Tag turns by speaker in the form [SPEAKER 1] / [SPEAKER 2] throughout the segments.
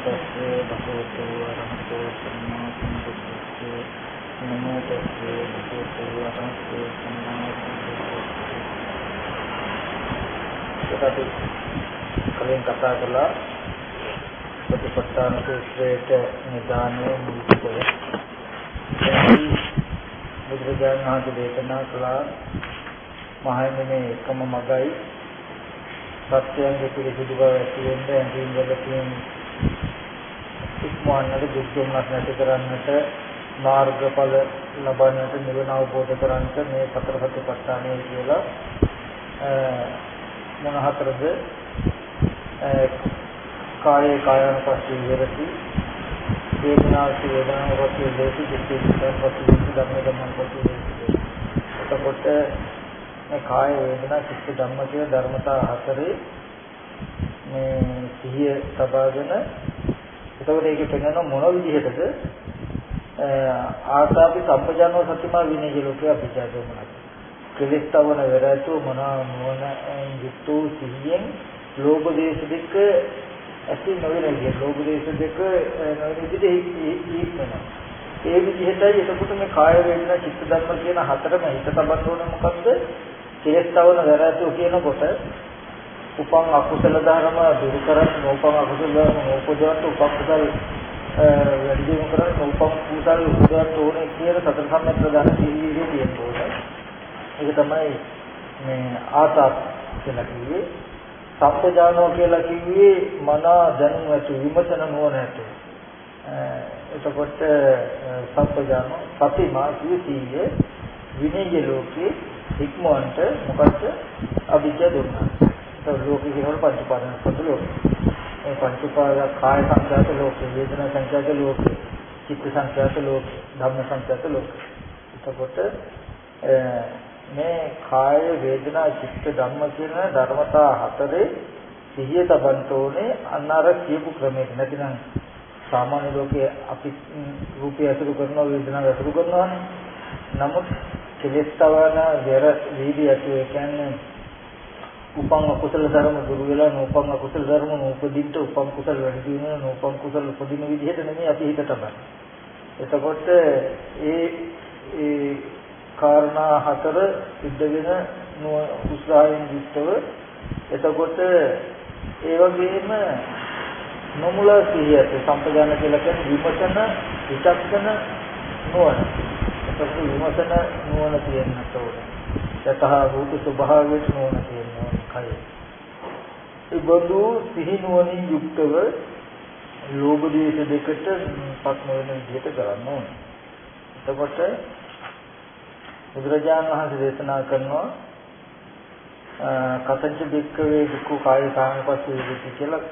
[SPEAKER 1] තස්සේ භගවතු වරහතෝ සම්මා සම්බුද්දස්සේ නමෝ තස්සේ භගවතු වරහතෝ සම්මා සම්බුද්දස්සේ අපි කලින් කතා කළා ප්‍රතිපත්තාන සූත්‍රයට නිදානයේ මුල්කය බුදුරජාණන් වහන්සේ දේශනා කළා මහණෙනි එකම මගයි සත්‍යයන්ගේ පිළිසිදු බව ඇති වෙන්න ඇඳින් වල තියෙන ඉක්මවන්නට දුක් දුන්නත් නැති කරන්නට මාර්ගඵල ලබන්නට නිවන අවබෝධ කරගන්නට මේ සතර සතිපට්ඨානය කියලා මොන හතරද? කායේ කායानुපස්සී විරති වේදනාසි වේදනාවපස්සී වේති චිත්තේ චිත්තපස්සී ධම්ම ධම්මපස්සී වේති එතකොට මේ කාය වේදනා චිත්ත ධම්ම කියන ධර්මතා හතරේ මේ සිහිය තබාගෙන එතකොට ඒකේ පෙන්වන මොන විදිහටද? ආසාපි සම්පජානෝ සත්‍යමා විනය ලෝකේ අපිටදමනක් කෙලෙස්තවන වෙරතු මොනවා මොන යුක්තු සිහියෙන් ලෝභ දේශ දෙක ඇති නොවන විදිහ ලෝභ දේශ දෙක නොවන විදිහට ඉක්මනවා ඒ විදිහටයි එතකොට මේ කාය වේදනා චිත්ත ධර්ම කියන හතරම හිත තබන්න ඕනේ මොකද්ද? කෙලස්තවන වැරැද්දෝ කියනකොට උපන් අකුසල ධර්ම දුරු කරත් නෝපන් අකුසල ධර්ම නෝපදවට උපකුසල වැඩි දියුණු කරත් නෝපන් කුසල උපදවට ඕනේ කියන සතර සම්‍යක් ප්‍රදාන ජීවිතයේ තියෙන ඕනේ. ඒක තමයි මේ ආතාප කියලා කිව්වේ. සම්පජානෝ කියලා කිව්වේ මන දැනුම ඇති විමසන නුවණ ඇති. එතකොට සම්පජානෝ සතිමා කිව්වේ විනය ලෝකේ ඉක්මවන්ට මොකද්ද අවිද්‍ය දුන්නා. ඒක ලෝකේ කියන පංච උපාදාන ස්කන්ධ ලෝකේ. මේ පංච උපාදාන කාය සංඛ්‍යාත ලෝකේ, වේදනා සංඛ්‍යාත ලෝකේ, චිත්ත සංඛ්‍යාත ලෝකේ, ධම්ම සංඛ්‍යාත ලෝකේ. එතකොට මේ කාය වේදනා චිත්ත ධම්ම කියන ධර්මතා හතරේ සිහිය තබන්න ඕනේ අන්න අර කියපු ක්‍රමයක නැතිනම් සාමාන්‍ය ලෝකයේ අපි රූපය අසුරු කරනවා වේදනාව අසුරු කරනවානේ. නමුත් කෙලෙස්තවන වෙර වීදි ඇති ඒ කියන්නේ උපං අකුසල ධර්ම දුරු වෙලා නූපං අකුසල ධර්ම නූපදින්න උපං කුසල වැඩි වෙන නූපං කුසල උපදින විදිහට නෙමෙයි අපි හිත තමයි. එතකොට ඒ ඒ කාරණා හතර සිද්ධ වෙන උත්සාහයෙන් යුක්තව එතකොට ඒ වගේම නොමුල සිහියට සම්පජාන කියලා කියන්නේ විපස්සන විචක්ෂණ නොවන එතකොට විමසන නුවණ තියෙන්නට ඕනේ. යතහ රූප ස්වභාවයට නුවණ තියෙන්න ඕනේ කය. ඒ බඳු සිහි නුවණින් යුක්තව ලෝභ දේශ දෙකට පත් නොවන විදිහට කරන්න ඕනේ. එතකොට බුදුරජාණන් වහන්සේ දේශනා කරනවා කතංච බික්කවේ දුක්ඛ කාය කායපස්සේ විදිහට කියලා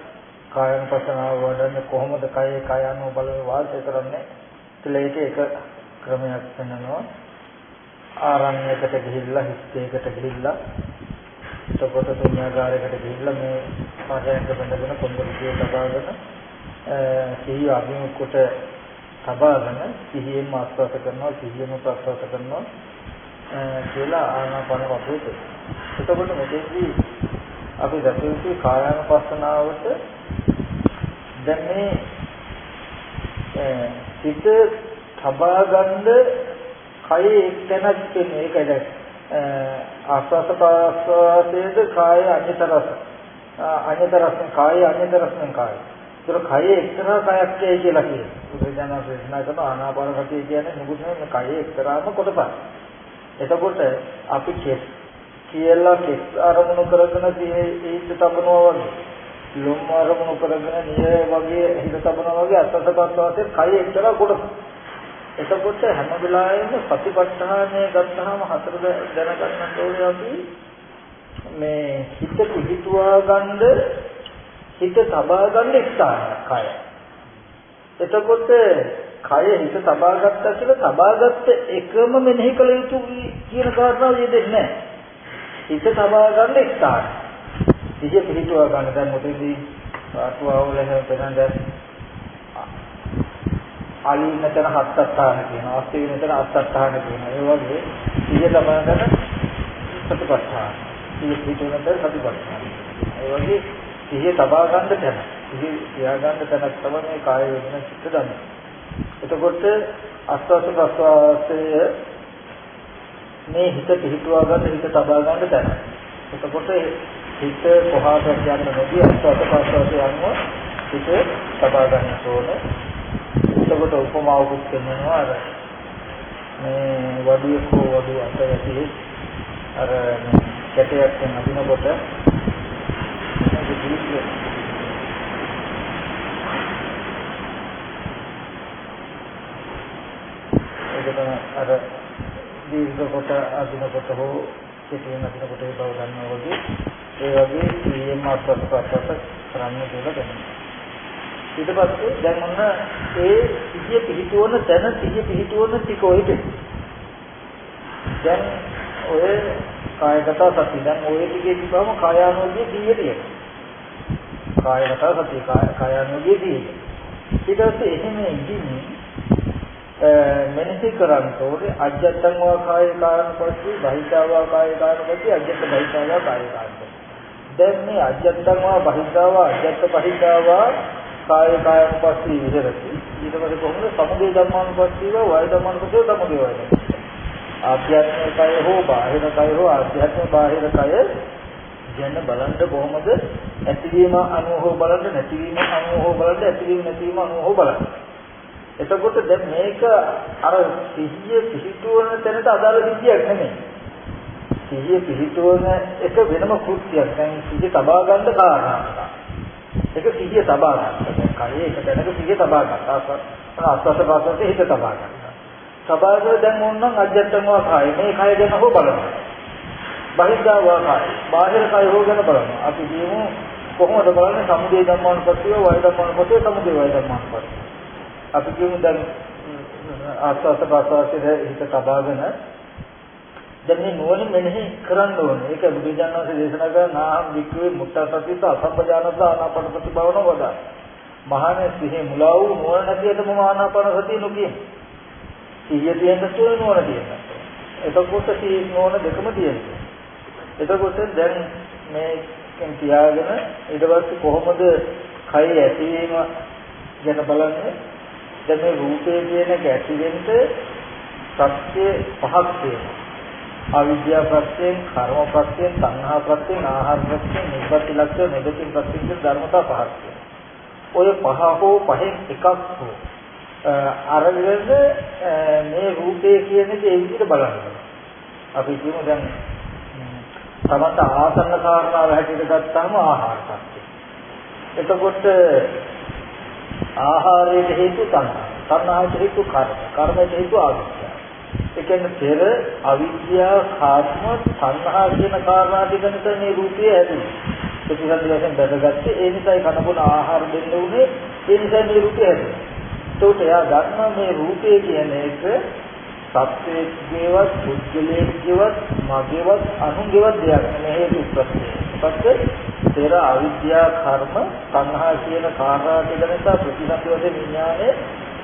[SPEAKER 1] කායanusasanaව වඩන්නේ කොහොමද කය කය අනුව බලව වාසය කරන්නේ කියලා ඒක එක ක්‍රමයක් වෙනවා ආරණ්‍යයකට ගිහිල්ලා හිස්තේකට ගිහිල්ලා එතකොට ශුන්‍යාගාරයකට ගිහිල්ලා මේ පාරයන්ට බඳගෙන පොන්දරිය තබාගෙන සිහිය අභිමුඛ කොට තබාගෙන සිහියෙන්ම ආස්වාද කරනවා සිහියෙන්ම ප්‍රසවාස කරනවා කියලා ආනාපාන වපුත. එතකොට මෙතෙන්දී අපි දැකියුතු කායානුපස්සනාවට දැන් මේ සිත තබා ගන්න කයේ එක්තැනක් තියෙන ඒකද ආස්වාස ප්‍රාස්වාසයේද කාය අඤ්‍යතරස අඤ්‍යතරස්න කාය අඤ්‍යතරස්න කාය. ඒතර කයේ එක්තරා කයක් කියයි කියලා කියනවා. බුදුජානක දේශනා කරන ආනාපාන සතිය කියන්නේ නුඹුත් නෙමෙයි කයේ එක්තරාම කොටපක් එතකොට අපි කෙස් කියලා කෙස් අරමුණු කරගෙන ඒත් තබනවා වගේ ලොම් අරමුණු කරගෙන නිය වගේ හිත තබනවා වගේ අත්සපත්වාසේ කයේ එක්තරා කොටපක් එතකොට හැම වෙලාවෙම සතිපට්ඨානය ගත්තාම හතර දැනගන්න ඕනේ අපි මේ හිත පිහිටුවා ගන්න හිත තබා ගන්න ස්ථානයක් කය. එතකොට කය හිත තබා ගත්තා කියලා තබාගත්ත එකම මෙනෙහි කළ යුතු කියන කාරණාව යෙදෙන්නේ නැහැ. හිත තබා ගන්න ස්ථාන. හිත පිහිටුවා ගන්න දැන් මොකදදී ආත්මාවල හැම තැනම අලි මෙතන හත්ත්තාන කියනවා. අස්ති මෙතන අත්ත්තාන කියනවා. ඒ වගේ සිය තමනගෙන සතිපට්ඨාන. සිය පිටුනට සතිපට්ඨාන. ඒ වගේ සිය තබා ගන්න තැන. ඉහි තියාගන්න තැනක් තමයි මේ කාය වේදනා චිත්ත ධම්ම. එතකොට ආස්වාද ප්‍රස්වාසය මේ හිත පිහිටුවා ගන්න හිත තබා ගන්න තැන. එතකොට හිත කොහාට යන්න නොදී ආස්වාද ප්‍රස්වාසය යනවා හිත තබා ගන්න ඕනේ. එතකොට උපමාවකුත් කියනවා අර මේ වඩුවේ හෝ වඩුව අත ඇති අර කැටයක් නදිනකොට මේක දීර්ඝ ඒක තමයි අර දීර්ඝ කොට අදිනකොට හෝ කෙටියෙන් අදිනකොට ඒ බව ගන්නවා වගේ ඒ වගේ සියම අත්පත් පස්සට කරන්න කියලා දැනෙනවා ඊට පස්සේ දැන් ඔන්න ඒ සිහිය පිහිටුවන තැන සිහිය පිහිටුවන ටික ඔයිද දැන් ඔය කායගත සති දැන් ඔය ටිකේ තිබවම කායානුභවයේ 100 තියෙනවා කායගත සති කායානුභවයේ 100 ඊට පස්සේ එහෙම ඉඳින්නේ මෙනෙහි කරන්න ඕනේ අජත්තං වා කාය කායන පස්සේ බහිතාවා කාය කායන පස්සේ අජත්ත බහිතාවා කාය කායන දැන් මේ අජත්තං වා බහිතාවා අජත්ත බහිතාවා කාය කායන පස්සේ විහෙරති ඊට පස්සේ කොහොමද සමුදේ ධර්මානුපස්සීව වය ධර්මානුපස්සීව සමුදේ වය ආධ්‍යාත්මික කය හෝ බාහිර කය හෝ ආධ්‍යාත්මික බාහිර කය ගැන බලන්න කොහොමද ඇතිවීම අනුව හෝ බලන්න නැතිවීම අනුව හෝ බලන්න ඇතිවීම නැතිවීම අනුව හෝ බලන්න එතකොට දැන් මේක අර සිහිය පිහිටුවන තැනට අදාළ සිහියක් නෙමෙයි. සිහිය පිහිටුවන එක වෙනම කෘත්‍යයක්. දැන් සිහිය තබා ගන්න කාරණා. ඒක සිහිය තබා ගන්න. කයේ එක තැනක සිහිය තබා ගන්න. ආස්වාද ප්‍රාසස්සේ හිත තබා ගන්න. තබාගෙන දැන් ඕනනම් අජත්තමවා කාය. මේ කය ගැන හෝ බලනවා. බහිද්ධා වා කාය. බාහිර කය හෝ ගැන බලනවා. අපි කියමු කොහොමද බලන්නේ සමුදේ ධම්මානුපස්සීව වය ධම්මානුපස්සීව සමුදේ වය ධම්මානුපස්සීව අපි කියමු දැන් ආස්වාද ප්‍රසවාසයේ හිත තබාගෙන දැන් මේ නුවණ මෙනෙහි කරන්න ඕනේ. ඒක බුදුජානක දේශනා කරන නාම වික්‍රේ මුත්තසතිත අසම්පජානත ආනාපානසති භාවන වදා. මහානේ සිහි මුලා වූ නුවණ නැතිවම ආනාපාන සතිය නොකිය. සිහිය තියෙන තුන නුවණ තියෙනවා. එතකොට සිහි නුවණ දෙකම තියෙනවා. එතකොට දැන් මේකෙන් තියාගෙන ඊට පස්සේ කොහොමද කය ඇතිවීම ගැන බලන්නේ දැන් මේ රූපේ කියන එක ඇති වෙන්න සත්‍ය පහක් තියෙනවා. අවිද්‍යා ප්‍රත්‍යයෙන්, කර්ම ප්‍රත්‍යයෙන්, සංහා ප්‍රත්‍යයෙන්, ආහාර ප්‍රත්‍යයෙන්, නිබ්බති ලක්ෂණ, නෙගටිව් ප්‍රත්‍යයෙන් ධර්මතා පහක් තියෙනවා. ඔය පහ හෝ පහෙන් එකක් හෝ අරගෙන මේ රූපේ කියන එක ඒ විදිහට බලන්න. අපි කියමු දැන් තමන්ට ආසන්න කාරණාව හැටියට ගත්තාම ආහාර ප්‍රත්‍යය. එතකොට ආහාරයට හේතු තණ්හා. තණ්හාට හේතු කර්ම. කර්මයට හේතු අවිද්‍යාව. ඒ කියන්නේ පෙර අවිද්‍යාව කාර්ම තණ්හා කියන කාරණා දෙක නිසා මේ රූපය ඇතිවෙන්නේ. ප්‍රතිසන්දි වශයෙන් බැඳගත්තේ ඒ නිසායි කනබුන ආහාර දෙන්න උනේ ඒ නිසා මේ රූපය ඇතිවෙන්නේ. ඒකට එයා ගන්න මේ රූපය කියන එක සත්‍යයේවත් පුද්ගලයේවත් මගේවත් අනුගේවත් දෙයක් නෙමෙයි හේතු ප්‍රත්‍යය. ඊපස්සේ පෙර අවිද්‍යා කර්ම සංහා කියන කාරණා දෙක නිසා ප්‍රතිසන්දි වශයෙන් විඥානයේ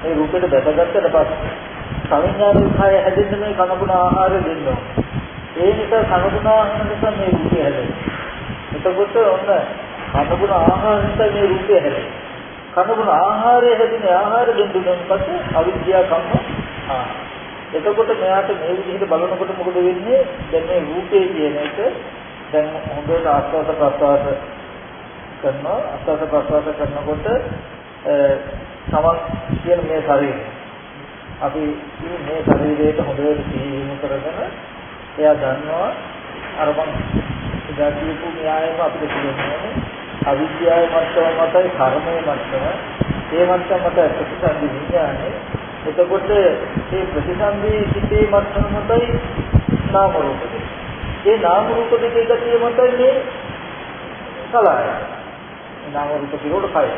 [SPEAKER 1] මේ රූපෙට බැසගත්තට පස්සේ සංඥානික කය හැදෙන්න මේ කනබුන ආහාර දෙන්නවා. ඒ නිසා කනබුන ආහාර නිසා මේ රූපය හැදෙනවා. එතකොට ඔන්න කනබුන ආහාර නිසා මේ රූපය හැදෙනවා. කනබුන ආහාරය හැදෙන ආහාර දෙන්නුෙන් පස්සේ අවිද්‍යා කම්ම ආ. එතකොට මෙයාට මේ විදිහට බලනකොට මොකද වෙන්නේ? දැන් මේ රූපේ කියන එක දැන් හොඳට ආස්වාද ප්‍රසවාස කරනවා ආස්වාද ප්‍රසවාස කරනකොට තමන් කියන මේ ශරීරය. අපි මේ ශරීරයට හොඳට සිහිනු කරගෙන එයා දන්නවා අර මං ඉදා කියපු න්‍යායම අපිට කියන්නේ අවිද්‍යාව මට්ටම මතයි කර්මයේ මට්ටම. ඒ මට්ටම මත ප්‍රතිසන්දි විඥානේ එතකොට මේ ප්‍රතිසන්දි සිටේ මට්ටම මතයි නාම රූප දෙක. ඒ නාම රූප දෙකේ ගතිය මතයි මේ කලයි. නාම රූප කිරෝඩ කය.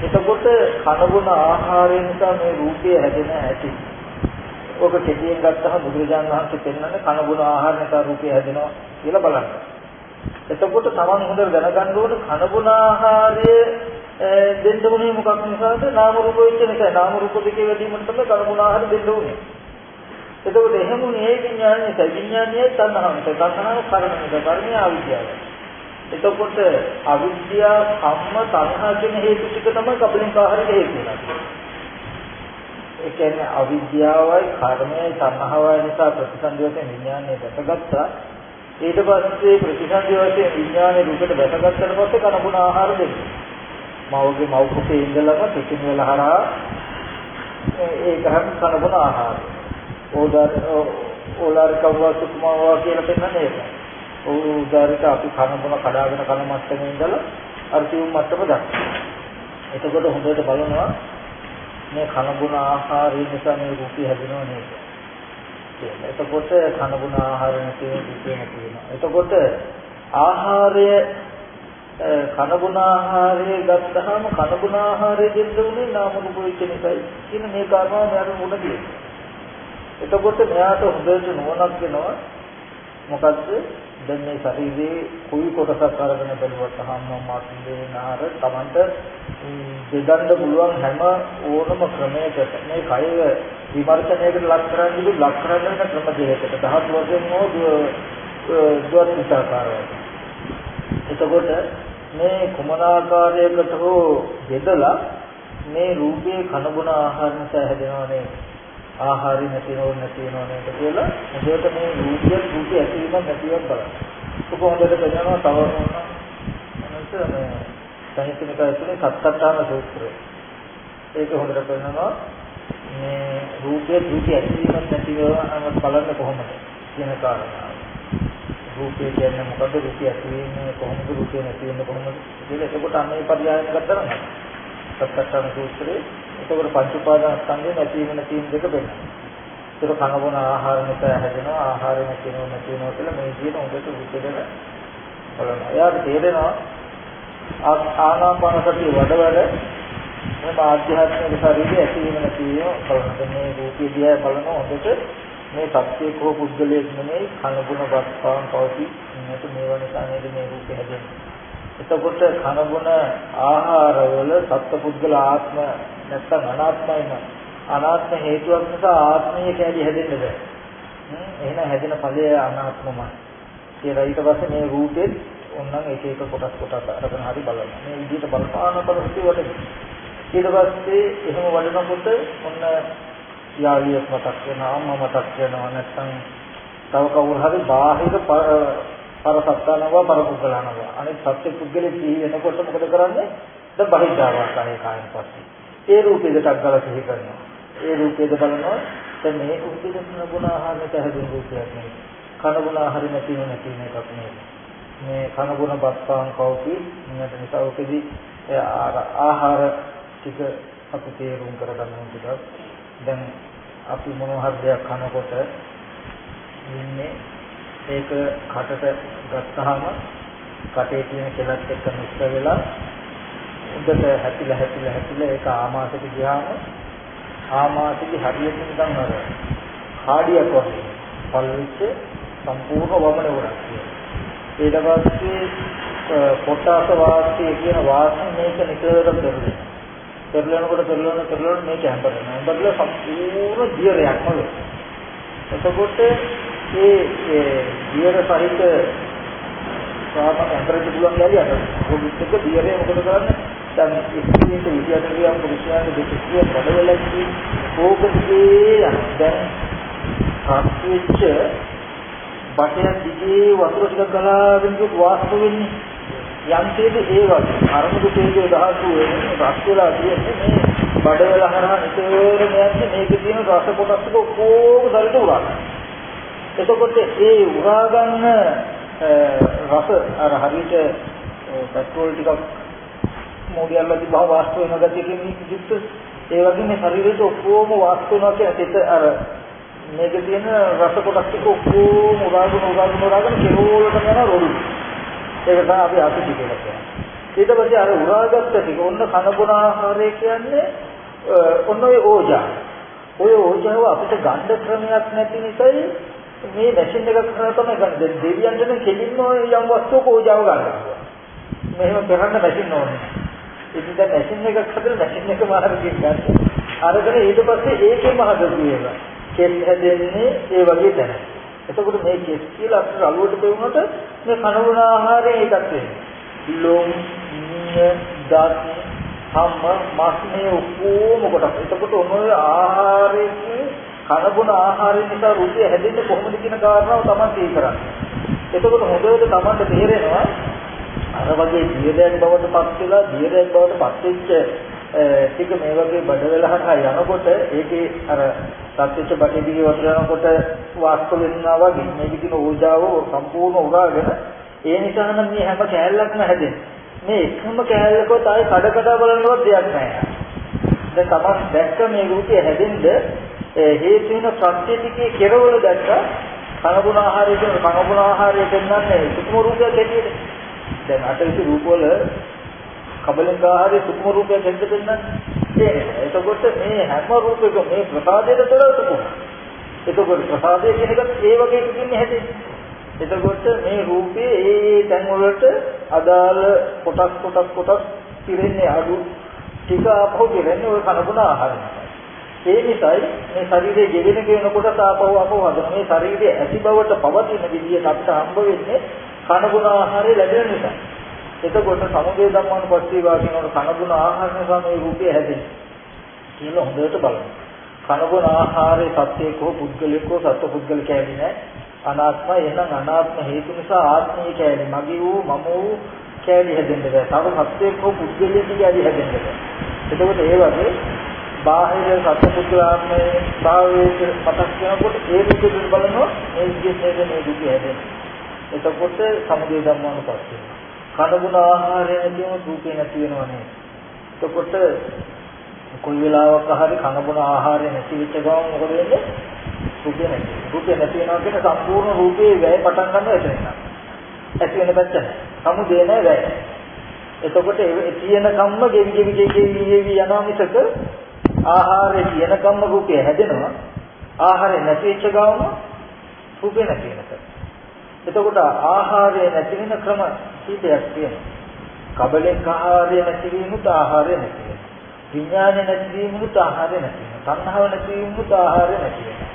[SPEAKER 1] එතකොට කනබුන ආහාරය නිසා මේ රූපය හැදෙන හැටි. ඔක කෙටියෙන් ගත්තහම බුදුරජාණන් වහන්සේ පෙන්වන්නේ කනබුන ආහාර නිසා රූපය හැදෙනවා කියලා බලන්න. එතකොට තමන් හොඳට දැනගන්න ඕන කනබුන ආහාරය දෙන්න උනේ මොකක් නිසාද? නාම රූප වෙච්ච නිසා. නාම රූප දෙකේ වැඩිමකට තමයි කනබුන ආහාර දෙන්න උනේ. එතකොට එහෙම මේ විඥානයේ විඥානයේ තණ්හාව. තණ්හාව කර්මයක කර්මය අවිද්‍යාව. එතකොට අවිද්‍යාව, කම්ම, සංහා කියන හේතු ටික තමයි කබලින්කාහාරයේ හේතු වෙනවා. ඒ කියන්නේ අවිද්‍යාවයි, කර්මයයි, සංහාවයි නිසා ප්‍රතිසන්දි වශයෙන් විඥානය දැකගත්තා. ඊට පස්සේ ප්‍රතිසන්දි වශයෙන් විඥානයේ රූපයට දැකගත්තට පස්සේ කනබුන ආහාර දෙන්නේ. මවගේ මව් කුසේ ඉඳලම පිටින් වල හරහා ඒක හැම කනබුන ආහාර. ඕදාර ඕලාරිකවවා සුකුමවා කියලා පෙන්නන්නේ ඒක. උදාරිත අපි කන බොන කඩාගෙන කන මට්ටමේ ඉඳලා අර සිවුම් මට්ටම දක්වා. එතකොට හොඳට බලනවා මේ කන බොන ආහාරය නිසා මේ රූපය හැදෙනව නේද? එතකොට කන බොන ආහාර නැති රූපය නැති වෙනවා. එතකොට ආහාරය කන බොන ආහාරය ගත්තාම කන බොන ආහාරය දෙන්න උනේ නාම රූප වෙච්ච නිසායි කියන මේ කාරණාව මෙයාට මුණ දෙන්නේ. එතකොට මෙයාට හොඳට නුවණක් වෙනවා මොකද්ද දැන් මේ ශරීරයේ කුයි කොටසක් අරගෙන බලුවත් හම්ම මාත්‍රේ නාර තමන්ට දෙදන්න පුළුවන් හැම ඕනම ක්‍රමයකට මේ කය විමර්ශනයකට ලක් කරන්නේ ලක් කරන ක්‍රම දෙකකට දහස් වශයෙන් හෝ දුවත්ිතාකාරය. එතකොට මේ කුමනාකාරයකට හෝ බෙදලා මේ රූපයේ කනබුන ආහාර නිසා හැදෙනව නේද? ආහාරي නැතිනව නැතිනව නේද කියලා. හොඳට මේ රූපය රූපය ඇතිවීම නැතිවීම බලන්න. ඔක හොඳට බලනවා තව මොනවාද? මේ සංහිතනික ඇතුලේ සත්තට්ඨාන සූත්‍රය. ඒක හොඳට බලනවා මේ රූපය රූපය ඇතිවීම නැතිවීම බලන්න කොහොමද කියන කාරණාව. රූපය කියන්නේ මොකද්ද? රූපය ඇතිවීම කොහොමද? රූපය නැතිවීම කොහොමද? කියලා එතකොට අන්නේ පරියායන ගත්තා නම් සත්තට්ඨාන සූත්‍රයේ එතකොට පංච උපාදානස්කන්ධය නැතිවීම නැතිවීම දෙක වෙනවා. ඒක කන බොන ආහාර නිසා හැදෙනවා ආහාර නැතිවෙනවා නැතිවෙනවා කියලා මේ විදිහට හොඳට විචදන බලනවා. එයාට තේරෙනවා ආනාපාන සතිය වඩ වඩ මේ ආධ්‍යාත්මික ශරීරය ඇතිවීම නැතිවීම බලනවා. මේ රූපය දිහා බලනවා හොඳට මේ සත්‍යක හෝ පුද්ගලයෙක් නෙමෙයි කන බොන වස්තාවන් පවති මේක මේවා නිසා නේද මේ රූපය හැදෙන්නේ. එතකොට කන බොන ආහාරවල සත්පුද්ගල ආත්ම නැත්තම් අනාත්මයි නම් අනාත්ම හේතුවක් නිසා ආත්මය කැලි හැදෙන්න බෑ. එහෙනම් හැදෙන ඵලය අනාත්මමයි. කියලා ඊට පස්සේ මේ රූපෙත් ඕනනම් එක එක කොටස් කොටස් අරගෙන හරි බලන්න. මේ විදිහට බලපාන බලස්ති වලදී ඊට පස්සේ එහෙම වඩනකොට ඔන්න යාළුවෙක් මතක් වෙනවා අම්මා මතක් වෙනවා නැත්තම් තව කවුරු හරි බාහිර පරසත්තානවා පරපුද්ගලනවා අනිත් සත්‍ය පුද්ගලෙ සිහි වෙනකොට මොකද කරන්නේ? ද බහිද්ධාවාසය කායන් පස්සේ ඒ රූපේ දෙකක් ගලා සිහි කරනවා. ඒ රූපේද බලනවා දැන් මේ රූපේ දෙන්න ගුණ ආහාරයට හැදෙන රූපයක් නෙවෙයි. කන ගුණ ආහාර නැති වෙන නැති වෙන එකක් නෙවෙයි. මේ කන ගුණ බස්සාන් කවුති මෙන්න නිසා ඔකෙදි ආහාර ටික අපි තේරුම් කරගන්න ඕනේ දැන් අපි මොන හරි දෙයක් කනකොට ඉන්නේ ඒක කටට ගත්තාම කටේ තියෙන කෙලත් එක්ක මිශ්‍ර වෙලා උඩට හැපිලා හැපිලා හැපිලා ඒක ආමාශයට ගියාම ආමාශයේ හරියට නිකන් අර කාඩියක් වගේ පල්විච්ච සම්පූර්ණ වමන උරක් ඊට පස්සේ පොට්ටාස වාසිය කියන වාසිය මේක නිතරම පෙරලෙනවා. පෙරලනකොට පෙරලන පෙරලන මේක හැඹරෙනවා. හැඹරලා සම්පූර්ණ දියරයක් වගේ. එතකොට ඒ දියර සහිත සාමාන්‍ය අන්තරජ පුළුවන් ගැලිය අර කොවිත් එක දියරේ මොකද කරන්නේ? දැන් ඉස්තිරියට විද්‍යාවට ගියාම පුරුෂයාට දෙකේ බඩවල කෝකදී දැන් හත්විච්ච බටයක් දිගේ වතුර ටික ගලාගෙන ගිය වාස්තු වෙන්නේ. යන්තේද ඒ වගේ. අරමුදු තේජෝ දහතු වෙන්නේ රස් වෙලා තියෙන්නේ මේ බඩවල හරහා නිතරම යන්නේ මේකේ තියෙන රස කොටස් ටික ඔක්කොම දරට උරා එතකොට ඒ උරා ගන්න රස අර හරියට පෙට්‍රෝල් ටිකක් මොඩියල්ලා තිබහ වාස්තු වෙන ගතියකින් යුක්ත ඒ වගේ මේ ශරීරයට ඔක්කොම වාස්තු වෙනවා කියන සිත අර මේක තියෙන රස කොටස් ටික ඔක්කොම උරාගෙන උරාගෙන උරාගෙන කෙරෝලට යන රොඩු ඒක තමයි අපි අසුචි කියලා කියන්නේ. ඊට පස්සේ අර උරාගත්ත ටික ඔන්න කන බොන ආහාරය කියන්නේ ඔන්න ඔය ඕජා. ඔය ඕජාව අපිට ගන්න ක්‍රමයක් නැති නිසායි මේ මැෂින් එකක් කරලා තමයි ගන්න. දෙවියන්ට කෙලින්ම යම් වස්තුවක ඕජාව ගන්නවා මෙහෙම කරන්න මැෂින් ඕනේ. ඉතින් දැන් මැෂින් එකක් හදලා මැෂින් එක මාර්ගයෙන් ගන්න. අරගෙන ඊට පස්සේ ඒකෙම හදපු ඒවා. කෙල් හැදෙන්නේ ඒ වගේ තැන. එතකොට මේ කෙස් කියලා අපිට අලුවට පෙවුනට මේ කනබුන ආහාරයෙන් ඒකත් වෙන්නේ. ලොම්, දත්, හම්ම, මස් මේ ඔක්කොම කොටස්. එතකොට ඔන්න ආහාරයේ කනබුන ආහාරය නිසා රුධිරය හැදෙන්නේ කොහොමද කියන කාරණාව තමයි තේ කරන්නේ. එතකොට හොඳට Tamanට තේරෙනවා අර වගේ දියදැන් බවට පත් වෙලා දියදැන් බවට පත් වෙච්ච ටික මේ වගේ බඩ වෙලා යනකොට ඒකේ අර සත්‍යච්ච බඩේ දිගේ වතුර යනකොට වාස්තු වෙනවා වගේ මේ විදිහේ ඕජාව සම්පූර්ණ උරාගෙන ඒ නිසා නම් මේ හැම කෑල්ලක්ම හැදෙන්නේ මේ එකම කෑල්ලකවත් ආයේ කඩ කඩ බලනවත් දෙයක් නැහැ. දැන් තමයි දැක්ක මේ රූපය හැදෙන්න හේතු වෙන සත්‍ය ටිකේ කෙරවල දැක්ක කනගුණ ආහාරය කියන කනගුණ ආහාරය දෙන්නන්නේ සුකුම රූපයක් හැටියට. දැන් අටවිසි රූපවල කබලෙන් ආහාරයේ සුකුම රූපයක් දෙන්න දෙන්නන්නේ එතකොට මේ හැම රූපයකම මේ ප්‍රසාදයට තොර සුකුම. එතකොට ප්‍රසාදය කියන එකත් ඒ වගේ එකකින් හැදෙන්නේ. එතකොට මේ රූපයේ ඒ ඒ තැන් වලට අදාළ කොටස් කොටස් කොටස් පිරෙන්නේ අඩු ටික අපහු පිරෙන්නේ ඔය කනගුණ ආහාරය. ඒ නිසායි මේ ශරීරයේ ගෙවෙන ගෙවෙන කොටස ආපහු ආපහු හදන. මේ ශරීරයේ ඇති බවට පවතින විදියට අපිට හම්බ වෙන්නේ කනගුණ ආහාරය ලැබෙන නිසා. එතකොට සමුදේ ධම්මානුපස්සී වාකිනවල කනගුණ ආහාර නිසා මේ රූපය හැදෙන්නේ. කියලා හොඳට බලන්න. කනගුණ ආහාරයේ සත්‍යයක් හෝ පුද්ගලයක් හෝ සත්ව පුද්ගල කැලේ නැහැ. අනාත්මයි එහෙනම් අනාත්ම හේතු නිසා ආත්මය කැලේ මගේ වූ මම වූ කැලේ හැදෙන්න බෑ. තව සත්‍යයක් හෝ පුද්ගලයෙක් කැලේ හැදෙන්න බෑ. එතකොට ඒ වගේ බාහිර සත්පුද්ගලාත්මයේ භාවයේ මතක් වෙනකොට ඒ විදිහට බලනවා මේ විදිහට මේ දුක හැදෙන්නේ. එතකොට සමුදේ ධම්මානුපස්සය. කනගුණ ආහාරය නැතිවම දුකේ නැති වෙනවනේ. එතකොට කොයි වෙලාවක හරි කනගුණ ආහාරය නැති වෙච්ච ගමන් මොකද වෙන්නේ? දුකේ නැති. දුකේ නැති වෙනවා කියන සම්පූර්ණ රූපේ වැය පටන් ගන්නවා එතන. ඇති වෙන පැත්ත නැහැ. සමුදේ නැහැ වැය. එතකොට ඒ තියෙන කම්ම ගෙවි ගෙවි ගෙවි ගෙවි යනවා මිසක ආහාරය තියෙනකම්ම රූපය හැදෙනවා ආහාරය නැති වෙච්ච ගමන් රූපේ නැති වෙනවා එතකොට ආහාරය නැති වෙන ක්‍රම කීපයක් තියෙනවා. කබලෙන් ආහාරය නැති වීමුත් ආහාරය නැති වෙනවා. විඥානය නැති වීමුත් ආහාරය නැති වෙනවා. සංහව නැති වීමුත් ආහාරය නැති වෙනවා.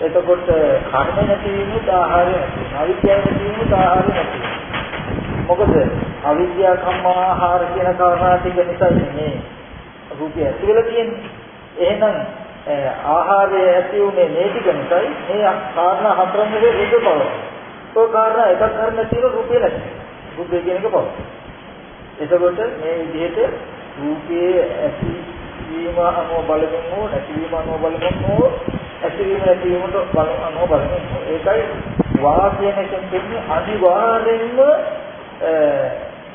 [SPEAKER 1] එතකොට කර්ම නැති වීමුත් ආහාරය නැති වෙනවා. අවිද්‍යාව නැති වීමුත් ආහාරය නැති වෙනවා. මොකද අවිද්‍යා කම්ම ආහාර කියන කාරණා ටික නිසා මේ රූපය ඇති වෙලා තියෙන්නේ? එහෙනම් ආහාරය ඇති උනේ මේ ටික නිසායි. මේ කාරණා හතරම නෙවෙයි රූපේ පව. ඔය කාරණා එකක් කරන්න තියෙන රූපේ නැති. රූපේ කියන එක පව. එතකොට මේ විදිහට රූපයේ ඇති වීම අනුව බලමින් හෝ නැති වීම අනුව බලමින් හෝ ඇතිවීම නැතිවීමට බල අනුව බලමින් හෝ ඒකයි වා කියන එකෙන් දෙන්නේ අනිවාර්යෙන්ම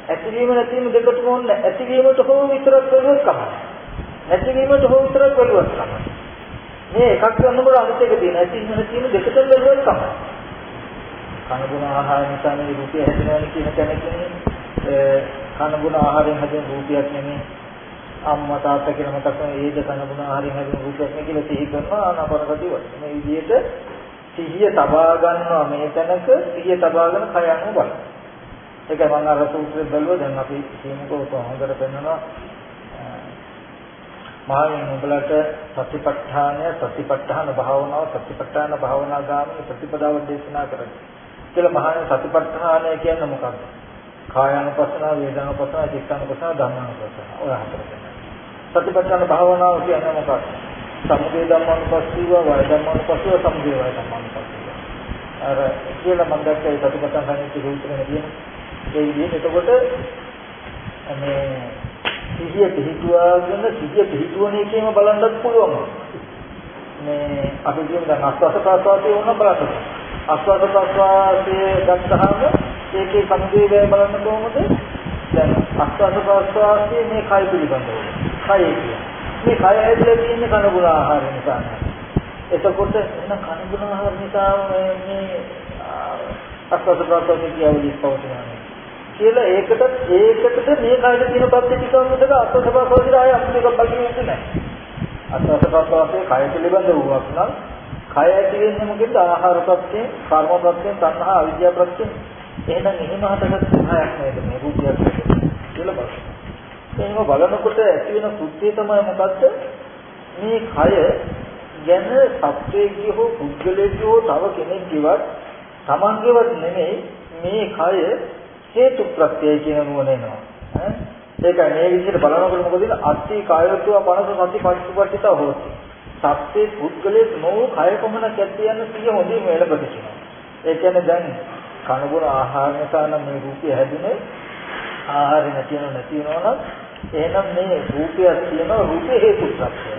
[SPEAKER 1] ඇතිවීම නැතිවීම දෙකටම ඕනේ ඇතිවීමට හෝ විතරක් කරොත් කමක් නැතිවීමට හෝ විතරක් බලවත් තමයි. මේ එකක් ගන්නකොට අනිත් එක තියෙන. ඇති ඉන්න තියෙන දෙකටම බලවත් තමයි. කන ගුණ ආහාර නිසා මේ රූපය හැදෙනවා කියන තැනකින් කන ගුණ ආහාරයෙන් හැදෙන රූපයක් නෙමෙයි. අම්මා තාත්තා කියලා මතක් කරන ඒද කන ගුණ ආහාරයෙන් හැදෙන රූපයක් නෙමෙයි කියලා සිහි කරනවා ආනාපානසතිය වල. මේ විදිහට සිහිය තබා ගන්නවා මේ තැනක සිහිය තබාගෙන කය අනුව බලනවා. ඒකයි මම අර සූත්‍රය බැලුවා දැන් අපි කියමුකෝ හොඳට පෙන්වනවා මහණෙනි නුඹලට සතිපට්ඨානය සතිපට්ඨාන භාවනාව සතිපට්ඨාන භාවනා ගාමී ප්‍රතිපදාව දේශනා කරන්නේ. කියලා මහණෙනි සතිපට්ඨානය කියන්නේ මොකක්ද? කායानुපස්සන, වේදනානුපස්සන, චිත්තානුපස්සන, ධම්මානුපස්සන. ඔය හතර තමයි. සතිපට්ඨාන භාවනාව කියන්නේ මොකක්ද? සමුදේ ධම්මානුපස්සීව, වය ධම්මානුපස්සීව, සමුදේ වය ධම්මානුපස්සීව. අර කියලා මම දැක්කේ සතිපට්ඨාන සංයුක්ත සූත්‍රයේ කියන ඒ විදිහට එතකොට මේ සිහිය පිහිටුවාගෙන සිහිය පිහිටුවන එකේම බලන්නත් පුළුවන්. මේ අපි කියන දැන් අස්වාස ප්‍රාසවාසයේ වුණා බලන්න. අස්වාස ප්‍රාසවාසයේ ගත්තාම ඒකේ සමුදේ බලන්න කොහොමද? දැන් අස්වාස ප්‍රාසවාසයේ මේ කය පිළිබඳව. කය කියන්නේ. මේ කය ඇතුලේ තියෙන කනගුණ ආහාර නිසා. එතකොට එන කනගුණ ආහාර නිසා මේ අස්වාස ප්‍රාසවාසයේ කියවලිස් පවතිනවා. කියලා ඒකට ඒකටද මේ කායද තියෙන පද්ධතිකම් උදක අත්සපසෝදිර ආය අපිට එකක් බලන්නේ නැහැ. අත්සපසෝසේ කය පිළිබඳ වූවක් නම් කය ඇති වෙන්නේ මොකද ආහාර ප්‍රත්‍යයෙන්, කර්ම ප්‍රත්‍යයෙන්, තණ්හා අවිද්‍යාව ප්‍රත්‍යයෙන්. එහෙනම් එහෙම හටගත් සහයක් නේද මේ බුද්ධියක් කියලා බලන්න. එහෙම බලනකොට ඇති වෙන සුද්ධිය තමයි මොකද්ද? මේ කය ගැන සත්‍යයේ හෝ පුද්ගලයේ හෝ තව කෙනෙක් කිවත් තමන්ගේවත් නෙමෙයි මේ කය හේතු ප්‍රත්‍යය කියන නුවණ එනවා. ඒක මේ විදිහට බලනකොට මොකද වෙන්නේ? අත්ති කායත්ව පනස සති පච්චුපට්ඨිත හොති. සත්‍ය පුද්ගලයේ නොවු කය කොමනක් ඇත්තේ යන සිය හොඳින් වෙලපට කියනවා. ඒ කියන්නේ දැන් කනබුන ආහාර නිසා නම් මේ රූපය හැදුනේ ආහාර නැතිව නැති වෙනවා නම් එහෙනම් මේ රූපය තියෙනවා රූපේ හේතු ප්‍රත්‍යය.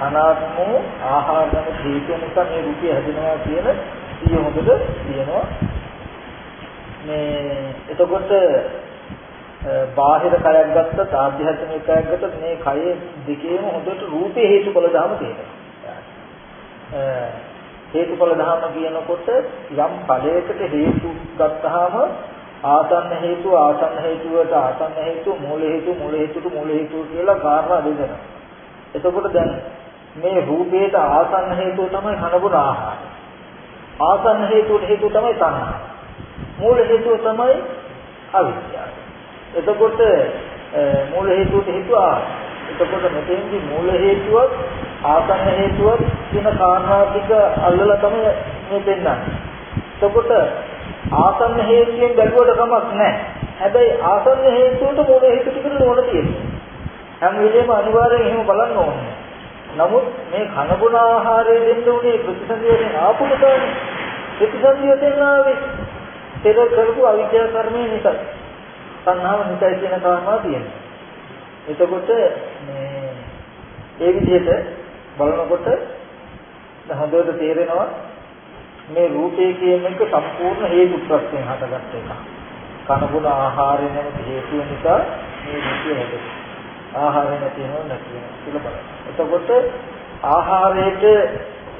[SPEAKER 1] අනාත්ම ආහාර නම් හේතු නිසා මේ රූපය හැදෙනවා කියන සිය හොඳට තියෙනවා. මේ එතකොට බාහිර කයක් ගත්තත් ආධ්‍යාත්මික කයක් ගත්තත් මේ කයේ දෙකේම හොඳට රූපේ හේතුඵල ධර්ම තියෙනවා. හේතුඵල ධර්ම කියනකොට යම් ඵලයකට හේතු ගත්තාම ආසන්න හේතුව ආසන්න හේතුවට ආසන්න හේතුව මූල හේතුව මූල හේතුවට මූල හේතුව කියලා කාරණා දෙදෙනවා. එතකොට දැන් මේ රූපේට ආසන්න හේතුව තමයි කනබුන ආහාර. ආසන්න හේතුවට හේතුව තමයි තණ්හා. මූල හේතුව තමයි අවිද්‍යාව. එතකොට මූල හේතුවට හේතුව එතකොට මෙතෙන්දි මූල හේතුවත් ආසන්න හේතුවත් කියන කාරණා ටික අල්ලලා තමයි මේ දෙන්නන්නේ. එතකොට ආසන්න හේතුයෙන් බැලුවට කමක් නැහැ. හැබැයි ආසන්න හේතුවට මූල හේතු ටික නෝන තියෙනවා. හැම වෙලේම අනිවාර්යෙන් එහෙම බලන්න ඕනේ. නමුත් මේ කනබුන ආහාරය දෙන්න උනේ ප්‍රතිසන්දියෙන් ආපු කොටනේ. ප්‍රතිසන්දියෙන් ආවේ පෙර කරපු අවිද්‍යා කර්මය නිසා. තණ්හාව නිසා කියන කාරණා තියෙනවා. එතකොට මේ ඒ විදිහට බලනකොට හොඳට තේරෙනවා මේ රූපේ කියන එක සම්පූර්ණ හේතු ප්‍රත්‍යයෙන් හටගත්ත එකක්. කනගුණ ආහාරය නැමැති හේතුව නිසා මේ රූපය හැදෙනවා. ආහාරය නැතිව නැති වෙනවා කියලා බලන්න. එතකොට ආහාරයට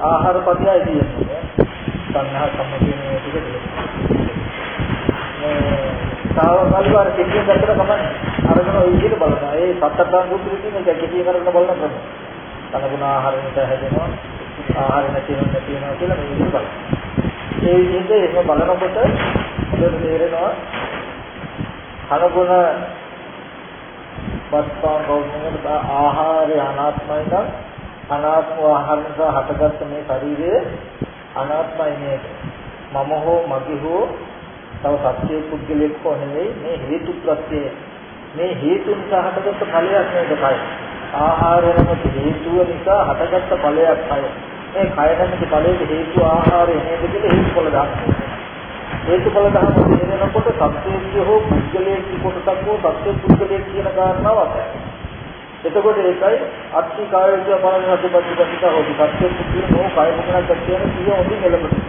[SPEAKER 1] ආහාර පදයයි තියෙන්නේ. සංහා සම්මතිනේ ටික දෙන්න. මේ සාවකාලික අර කෙටි කරකට කමන්නේ. අරගෙන ওই විදිහට බලනවා. ඒ සත්තරදාන සූත්‍රයේ තියෙන එක කෙටි කරගෙන බලන ක්‍රම. කනගුණ ආහාර නිසා හැදෙනවා. ආහාර නැතිව නැති වෙනවා කියලා මේ විදිහට බලනවා. ඒ විදිහට එහෙම බලනකොට හොඳට තේරෙනවා කනගුණ පස්පා කෞෂණයට ආහාරය අනාත්මයි නම් අනාත්ම ආහාර නිසා හටගත්ත මේ ශරීරය අනාත්මයි නේද මම හෝ මගේ හෝ තව සත්‍ය පුද්ගලෙක් හෝ නෙවෙයි මේ හේතු ප්‍රත්‍ය මේ හේතු නිසා හටගත්ත ඵලයක් නේද කය ආහාරය නම් හේතුව නිසා හටගත්ත ඵලයක් කය මේ කය නැමැති ඵලයේ හේතු ආහාරය නේද කියලා හේතුඵල ධර්ම. හේතුඵල ධර්ම තේරෙනකොට සත්‍යයේ හෝ පුද්ගලයේ කොටසක් හෝ සත්‍ය පුද්ගලයේ කියන කාරණාව අතයි. එතකොට ඒකයි අත්ති කායය බලන හදපත්පත්ික හොදි සත්‍ය පුද්ගලයේ හෝ කාය මොකක්ද කියන සිය හොඳින් එළඹෙනවා.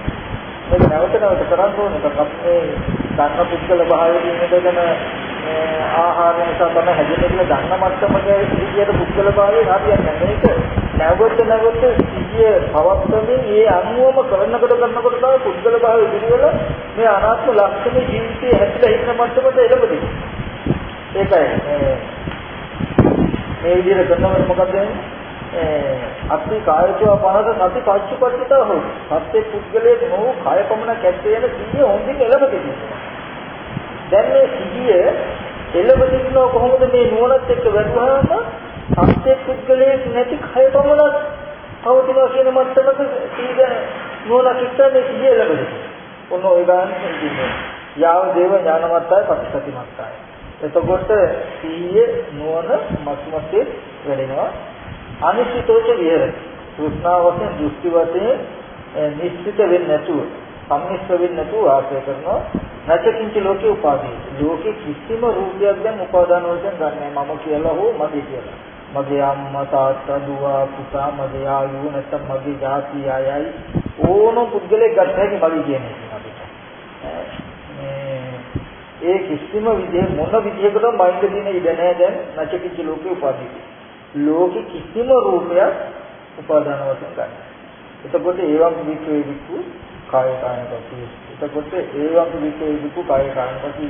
[SPEAKER 1] මේක නැවත නැවත කරන්න ඕනේ. ඒකත් මේ ධර්ම පුද්ගල භාවයෙන් ඉඳගෙන ආහාර නිසා තමයි හැදෙන්නේ කියලා දන්න මට්ටමක විදියට පුද්ගල භාවයෙන් හරියන්නේ නැහැ. මේක නැවත නැවත සිහිය පවත්වමින් ඒ අනුවම කරනකොට කරනකොට තමයි පුද්ගල භාවය පිළිවෙල මේ අනාත්ම ලක්ෂණ ජීවිතයේ හැදලා ඉන්න මට්ටමට එළඹෙන්නේ. ඒකයි මේ විදිහට කරනකොට මොකද වෙන්නේ? අත්ති කායචව පනස සති පච්චපට්ඨිත හො. සත්‍ය පුද්ගලයේ නොවු කාය පමණ කැත්තේ යන සිහිය හොඳින් එළඹෙන්නේ. දැන් මේ සිහිය එළඹෙන්නේ කොහොමද මේ නුවණත් එක්ක වැටුවාම සත්‍ය පුද්ගලයේ නැති කය පමණක් පවතිනවා කියන මට්ටමක සීද නෝන කිත්තනේ සිහිය ලැබෙන්නේ. ඔන්න ඔය ගන්න හිතන්නේ. යාව දේව ඥානවත්තයි පටිසතිමත්තයි. එතකොට සීය නෝන මස්මස්සේ වැඩෙනවා. අනිශ්චිතෝච විහෙර. කෘෂ්ණා වශයෙන් දෘෂ්ටි වශයෙන් නිශ්චිත වෙන්නේ නැතුව සම්මිශ්‍ර වෙන්නේ නැතුව වාසය කරනවා. නැචකින්ච ලෝකේ උපාදී. ලෝකේ කිසිම රූපයක් දැන් උපාදාන වශයෙන් ගන්නෑ මම කියලා හෝ මගේ කියලා. මගේ අම්මා තාත්තා දුව පුතා මගේ යාළුවෝ නැත්නම් මගේ ජාති අයයි ඕනම පුද්ගලෙක් ගන්න හැකි මගේ කියන්නේ අපිට. ඒ කිසිම විදිහ මොන විදිහකට මයින්ඩ් දින ඉඩ නැහැ දැන් නැචකිච්ච ලෝකේ උපාදිත. ලෝකෙ කිසිම රූපයක් උපාදාන වශයෙන් ගන්න. එතකොට ඒවම් වික්‍රේ වික්කු කාය කායපති. එතකොට ඒවම් වික්‍රේ වික්කු කාය කායපති.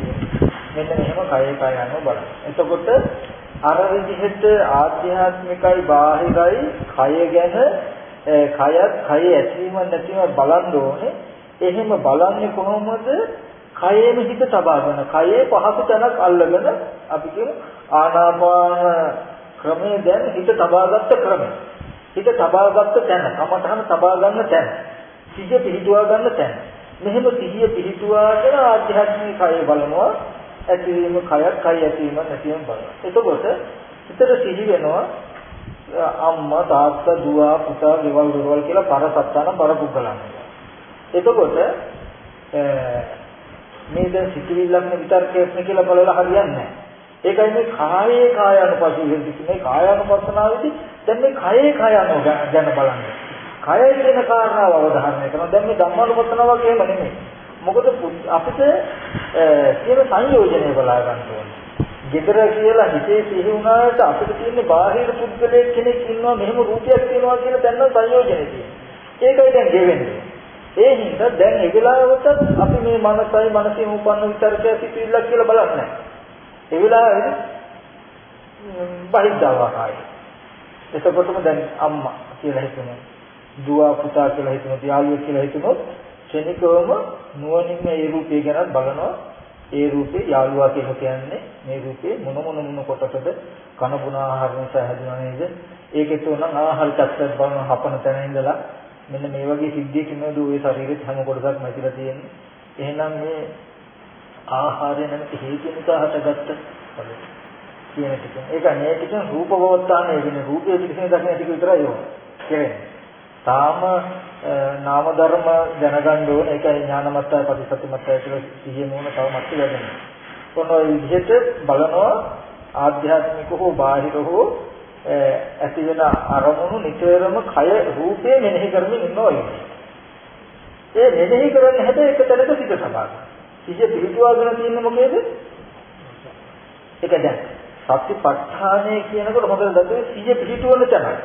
[SPEAKER 1] මෙන්න මෙහෙම කාය කාය යනවා බලන්න. එතකොට අර විදිහට ආධ්‍යාත්මිකයි බාහිරයි කය ගැන කයත් කය ඇසීම නැතිව බලන්න ඕනේ. එහෙම බලන්නේ කොහොමද? කයෙම හිත තබාගෙන කයේ පහසු තැනක් අල්ලගෙන අපි කියන ආනාපාන ක්‍රමයේ දැන් හිත තබාගත්ත ක්‍රමය. හිත තබාගත්ත තැන, කමතහන තබා ගන්න තැන. සිහිය පිහිටුවා ගන්න තැන. මෙහෙම සිහිය පිහිටුවාගෙන ආධ්‍යාත්මික කය බලනවා ඇතිවීම කයක් කය ඇතිවීම නැතිවීම බලනවා. එතකොට හිතට සිහි වෙනවා අම්මා තාත්තා දුව පුතා ගෙවල් දොරවල් කියලා පර සත්තාන පර පුද්ගලයන්. එතකොට මේ දැන් සිතිවිල්ලක් නේ විතර්කයක් නේ කියලා බලලා හරියන්නේ නැහැ. ඒකයි මේ කායේ කායानुපස්සී මේ කායानुපස්සනාවේදී දැන් මේ කායේ කායano ගැන බලන්නේ. කය කියන කාරණාව අවධාරණය කරනවා. දැන් මේ ධම්මානුපස්සනාව වගේම නෙමෙයි. මොකද අපිට කියන සංයෝජනය බලා ගන්න ඕනේ. gedara කියලා හිතේ සිහි වුණාට අපිට තියෙන්නේ බාහිර පුද්ගලයෙක් කෙනෙක් ඉන්නවා මෙහෙම රූපයක් තියෙනවා කියලා දැන් සංයෝජනය තියෙනවා. ඒකයි දැන් ගෙවෙන්නේ. ඒ හින්දා දැන් ඒ වෙලාවට අපි මේ මනසයි මනසින් උපන්න විතරකයක් සිටිල්ලක් කියලා බලන්නේ නැහැ. ඒ වෙලාවේ බහිද්දාවාකයි. එතකොටම දැන් අම්මා කියලා හිතනවා. දුව පුතා කියලා හිතනවා. යාළුවෙක් කියලා හිතනොත් ක්ෂණිකවම නුවණින් මේ රූපය ගැන බලනවා. ඒ රූපේ යාළුවා කියලා කියන්නේ මේ රූපේ මොන මොන මොන කොටසද කන බුන ආහාර නිසා හැදුණා නේද? ඒකෙත් උනම් ආහාර චක්‍රයක් බලන හපන තැන ඉඳලා මෙන්න මේ වගේ සිද්ධියක නේද ওই ශරීරෙත් හැම කොටසක්ම ඇතිලා තියෙන්නේ. එහෙනම් මේ ආහාරය නැමැති හේතු නිසා හටගත්ත කියන ටික. ඒක මේ ටික රූප භවත්තානේ කියන්නේ රූපයේ පිටින් දකින ටික විතරයි ඕන. කියන්නේ. තාම නාම ධර්ම දැනගන්න ඕන. ඒකයි ඥානමත්තය ප්‍රතිසතිමත්තය කියලා සිහිය මොන තව මත් වෙන්නේ. කොන විදිහට බලනවා ආධ්‍යාත්මික හෝ බාහිර හෝ ඇති වෙන අරමුණු නිතරම කය රූපේ මෙනෙහි කරමින් ඉන්නවා කියන්නේ. ඒ මෙනෙහි කරන්නේ හැබැයි එක තැනක සිට සබාව. සිහිය පිළිතුවාගෙන තියෙන්නේ මොකේද? ඒක දැන් සතිපට්ඨානය කියනකොට හොඳට දකින්න සිහිය පිළිතුවන තැනක්.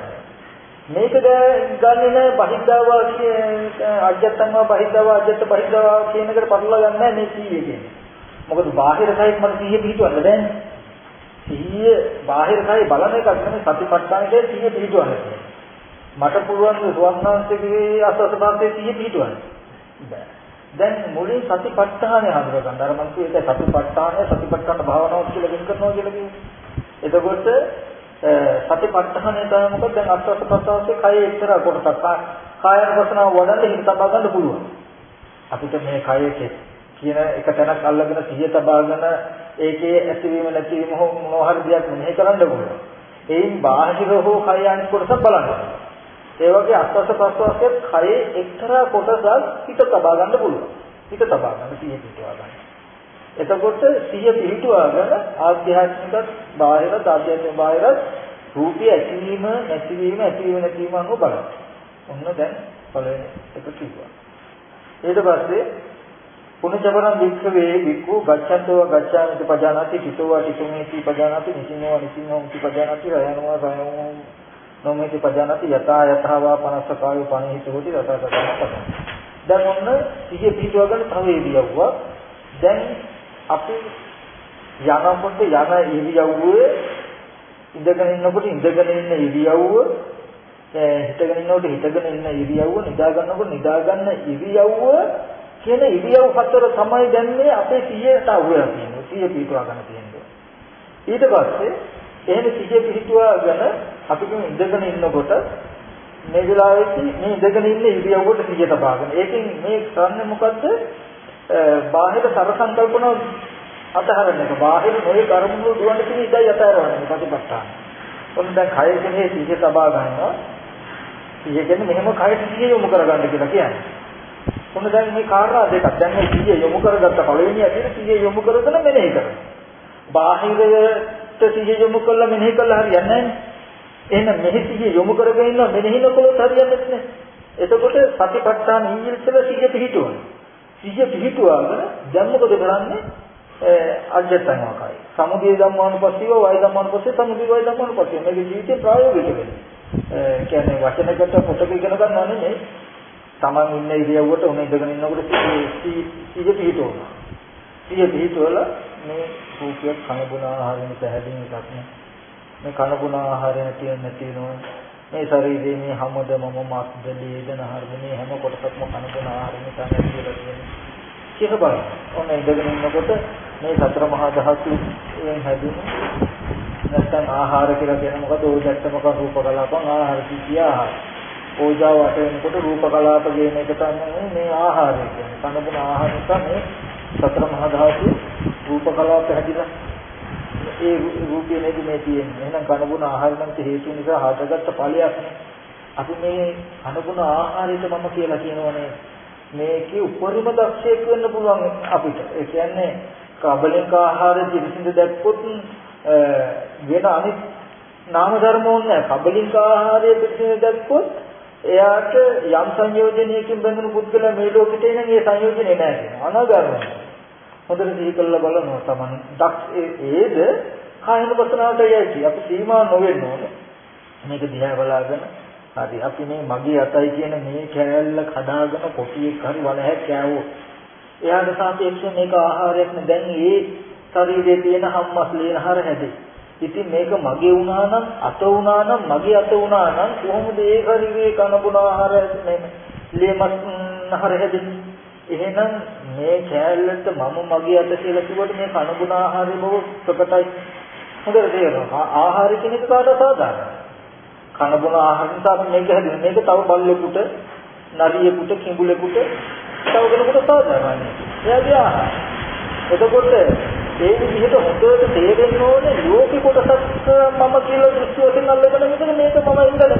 [SPEAKER 1] මේක ගන්නේ නැහැ බහිද්දාවා කියන අජත්තම්ම බහිද්දාවා අජත්ත බහිද්දාවා කියන එකට පටලවා ගන්න නැහැ මේ සිහිය කියන්නේ. මොකද බාහිර කයිත් මට සිහිය පිළිතුවන්න බෑනේ. සිහිය බාහිර කයි බලන එකක් නෙමෙයි සතිපට්ඨානයේ සිහිය පිළිතුවන්න. මට පුළුවන් සුවන්නාංශකේ අසසපාතේ සිහිය පිළිතුවන්න. බෑ. දැන් මුලින් සතිපට්ඨානය හඳුනා ගන්න. අර මම කිව්වේ ඒක සතිපට්ඨානය සතිපට්ඨාන භාවනාව කියලා වෙන් කරනවා කියලා කිව්වේ. එතකොට සතිපට්ඨානය තමයි මොකද දැන් අස්වස්ස ප්‍රසවාසයේ කය එක්තරා කොටසක්. කායන වසනාව වඩන්න හිත තබා ගන්න පුළුවන්. අපිට මේ කයේ කියන එක තැනක් අල්ලගෙන සිහිය තබාගෙන ඒකේ ඇතිවීම නැතිවීම හෝ මොනවා හරි දෙයක් මෙහෙ කරන්න පුළුවන්. එයින් බාහිර හෝ කය අනිත් කොටස බලන්න. ඒ වගේ අස්වස්ස ප්‍රස්වාසයේ කයේ එක්තරා කොටසක් හිත තබා ගන්න පුළුවන්. හිත තබා ගන්න සිහිය පිටවා ගන්න. එතකොට සිහිය පිටවාගෙන ආධ්‍යාත්මික බාහිර ආධ්‍යාත්මික බාහිර රූපය ඇතිවීම නැතිවීම ඇතිවීම නැතිවීම අනුව බලන්න. ඔන්න දැන් පළවෙනි එක කිව්වා. ඊට පස්සේ පුනජවරම් වික්ඛවේ වික්ඛු ගච්ඡන්තව ගච්ඡාමිති පජානාති හිතෝවා හිතුමේති පජානාති නිසිනෝවා නිසිනෝති පජානාති රයනවා රයනවා නොමේති පජානාති යතා යතාවා පනස්ස කායෝ පනිහිත හොති රතා රතා පදං දැන් ඔන්න සිහිය පිටවගෙන තව ඉරියව්වා දැන් අපි යනකොට යන ඉරියව්වේ ඉඳගෙන ඉන්නකොට ඉඳගෙන ඉන්න ඉරියව්ව හිටගෙන ඉන්නකොට හිටගෙන ඉන්න ඉරියව්ව නිදා ගන්නකොට නිදා ගන්න ඉරියව්ව කියන ඉරියව් හතර තමයි දැන් මේ අපේ සිහියට අහුවෙලා තියෙන්නේ. සිහිය පිටවා ගන්න තියෙනවා. ඊට පස්සේ එහෙම සිහිය පිටුවාගෙන අපි කියන ඉඳගෙන ඉන්නකොට මේ වෙලාවේදී මේ ඉඳගෙන ඉන්න ඉරියව්වට සිහිය තබාගෙන. ඒකෙන් මේ කරන්නේ මොකද්ද? බාහිර සර සංකල්පන අතහරන එක. බාහිර මොලේ කර්මවල දුවන්න තියෙන ඉදයි අතහරවන්නේ ප්‍රතිපත්තාන. ඔන්න දැන් කය කෙනේ සිහිය තබා ගන්නවා. සිහිය කියන්නේ මෙහෙම කයට සිහිය යොමු කරගන්න කියලා කියන්නේ. ඔන්න දැන් මේ කාරණා දෙකක්. දැන් මේ සිහිය යොමු කරගත්ත පළවෙනි ඇදෙන සිහිය යොමු කරගෙන මෙනෙහි කරනවා. බාහිරට සිහිය යොමු කළා මෙනෙහි කළා හරියන්නේ නැහැ. එහෙනම් මෙහි සිහිය යොමු කරගෙන ඉන්න මෙනෙහි නොකළොත් හරියන්නේ නැහැ. එතකොට සතිපට්ඨාන ඉංග්‍රීසිවල සිහිය පිහිටුවන. සිහිය පිහිටුවාගෙන දැන් මොකද කරන්නේ? අජත්තනවාකයි. සමුදය ධම්මානුපස්සීව වය ධම්මානුපස්සී සමුදය වය ධම්මානුපස්සී. මේක ජීවිතේ ප්‍රායෝගික වෙන්නේ. ඒ කියන්නේ වචනකට පොතක ඉගෙන ගන්නව නෙමෙයි. Taman ඉන්න ඉරියව්වට උන ඉඳගෙන ඉන්නකොට සිහිය පිහිටවනවා. සිහිය පිහිටවල මේ රූපයක් කන බොන ආහාරයෙන් පැහැදිලි එකක් නේ. මේ කන බොන ආහාරය නැති නැති වෙනවා. මේ ශරීරයේ මේ හැමද මම මාස්ද ලේදන හර්මනේ හැම කොටසක්ම කන බොන ආහාරයෙන් තමයි කියලා තියෙන්නේ. කියලා බලන්න. ඔන්න ඉඳගෙන ඉන්නකොට මේ සතර මහා ධාතුන් හැදුණු නැත්නම් ආහාර කියලා කියන මොකද ওই දැක්කමක රූප කලාපන් ආහාර කිය ආහාර ඕජාව වට වෙනකොට රූප කලාප කියන එක තමයි මේ ආහාරය කියන්නේ. කනබුන ආහාර නිසා මේ සතර මහා ධාතු රූප කලාප හැදිලා ඒ රූපේ නේද මේ තියෙන්නේ. එහෙනම් කනබුන ආහාර නම් හේතු නිසා හටගත්ත ඵලයක් නේ. අපි මේ කනබුන ආහාරයට මම කියලා කියනවනේ මේකේ උපරිම දක්ෂයෙක් වෙන්න පුළුවන් අපිට. ඒ කියන්නේ කබලික ආහාර පිළිසිඳ දැක්කොත් වෙන අනිත් නාම ධර්ම ඕනේ කබලික ආහාරය පිළිසිඳ දැක්කොත් එයාට යම් සංයෝජනයකින් බඳුණු පුද්ගලයා මේ ලෝකෙට එන මේ සංයෝජනේ නැහැ කියනවා. අනාගාමයි. හොඳට සිහි කරලා බලනවා Taman. දක්ෂ ඒද කායන වසනාවට යයි. අපි සීමා නොවෙන්න ඕනේ. මේක දිහා බලාගෙන හරි අපි මේ මගේ අතයි කියන මේ කෑල්ල කඩාගෙන කොටියක් හරි වලහැක් කෑවෝ. එයාට සාපේක්ෂව මේක ආහාරයක් නේ. දැන් ඒ ශරීරයේ තියෙන හම්මස් ලේනහර හැදේ. ඉතින් මේක මගේ වුණා නම් අත වුණා නම් මගේ අත වුණා නම් කොහොමද ඒ ශරීරයේ කනබුන ආහාර මේ ලේමස් නහර හැදෙන්නේ? එහෙනම් මේ කෑල්ලට මම මගේ අත කියලා කිව්වට මේ කනබුන ආහාරය බව ප්‍රකටයි. හොඳට තේරෙනවා. ආහාර කියන එක කාට සාධාරණයි? කනබුන ආහාර නිසා මේක හැදෙන්නේ. මේක තව බල්ලෙකුට, නරියෙකුට, කිඹුලෙකුට තව කෙනෙකුට සාධාරණයි. එයාගේ ආහාර. එතකොට ඒ විදිහට හොඳට තේරෙන්න ඕනේ ලෝකෙ කොටසක් මම කියලා දෘෂ්ටි වශයෙන් අල්ලගෙන මෙතන මේක මම ඉඳලා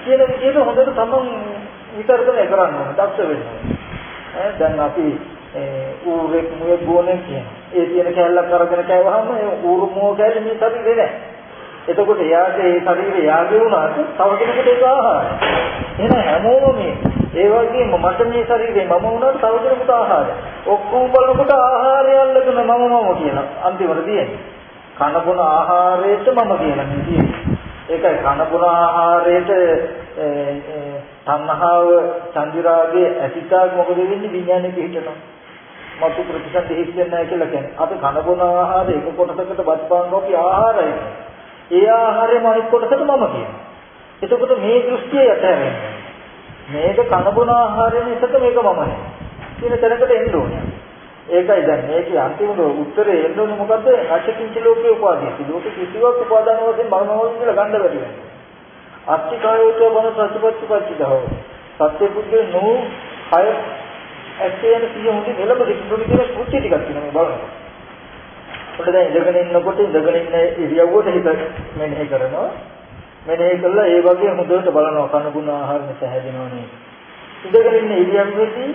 [SPEAKER 1] කියන විදිහට හොඳට තමන් විතර්කණය කරන්න ඕනේ දක්ෂ වෙන්න ඕනේ දැන් අපි ඌරෙක් මුවේ ගෝනේ කියන ඒ තියෙන කැලලක් අරගෙන කෑවහම ඒ ඌරු මුව කැලේ මේ ශරීරේ නෑ එතකොට එයාට ඒ ශරීරය යාගේ වුණාට තව කෙනෙකුට ඒක ආහාරය එහෙනම් හැමෝම මේ ඒ වගේම මට මේ ශරීරේ මම වුණාට තව කෙනෙකුට ආහාරය. ඔක්කොම බලනකොට ආහාරය අල්ලගෙන මම මම කියන අන්තිමට තියෙන්නේ. කන බොන ආහාරයට මම කියලා මේ තියෙන්නේ. ඒකයි කන බොන ආහාරයට තණ්හාව චන්දිරාගේ ඇතිතාවක් මොකද වෙන්නේ විඥානේ පිහිටනවා. මතු ප්‍රතිසන්දි හිස් වෙන්නේ නැහැ කියලා කියන්නේ. අපි කන බොන ආහාර එක කොටසකට බත්පාන් රෝපි ආහාරයි. ඒ ආහාරෙම අනිත් කොටසට මම කියනවා. එතකොට මේ දෘෂ්ටිය යටහැරෙන්නේ. මේක කනබුන ආහාරය මිසක මේක මම නෙවෙයි කියන තැනකට එන්න ඕනේ. ඒකයි දැන් මේකේ අන්තිම උත්තරේ එන්න ඕනේ මොකද්ද? අච්චකින්ච ලෝකේ උපාදී. ලෝකේ කිසිවක් උපාදාන වශයෙන් බලනවා කියලා ගන්න බැරි වෙනවා. අත්තිකායෝච බන ප්‍රතිපත්තිපත්තිදහව. සත්‍ය බුද්ධේ නෝ කය ඇත්තේන සිය හොඳින් එළඹ දෙන්න කියන කුච්චි ටිකක් තියෙනවා බලන්න. ඔන්න දැන් ඉඳගෙන ඉන්නකොට ඉඳගෙන ඉන්න ඉරියව්වට හිත මෙනෙහි කරනවා. මෙනෙහි කළා ඒ වගේ හොඳට බලනවා කන ගුණ ආහාර නිසා හැදෙනව නේද. ඉඳගෙන ඉන්න ඉරියව්වේදී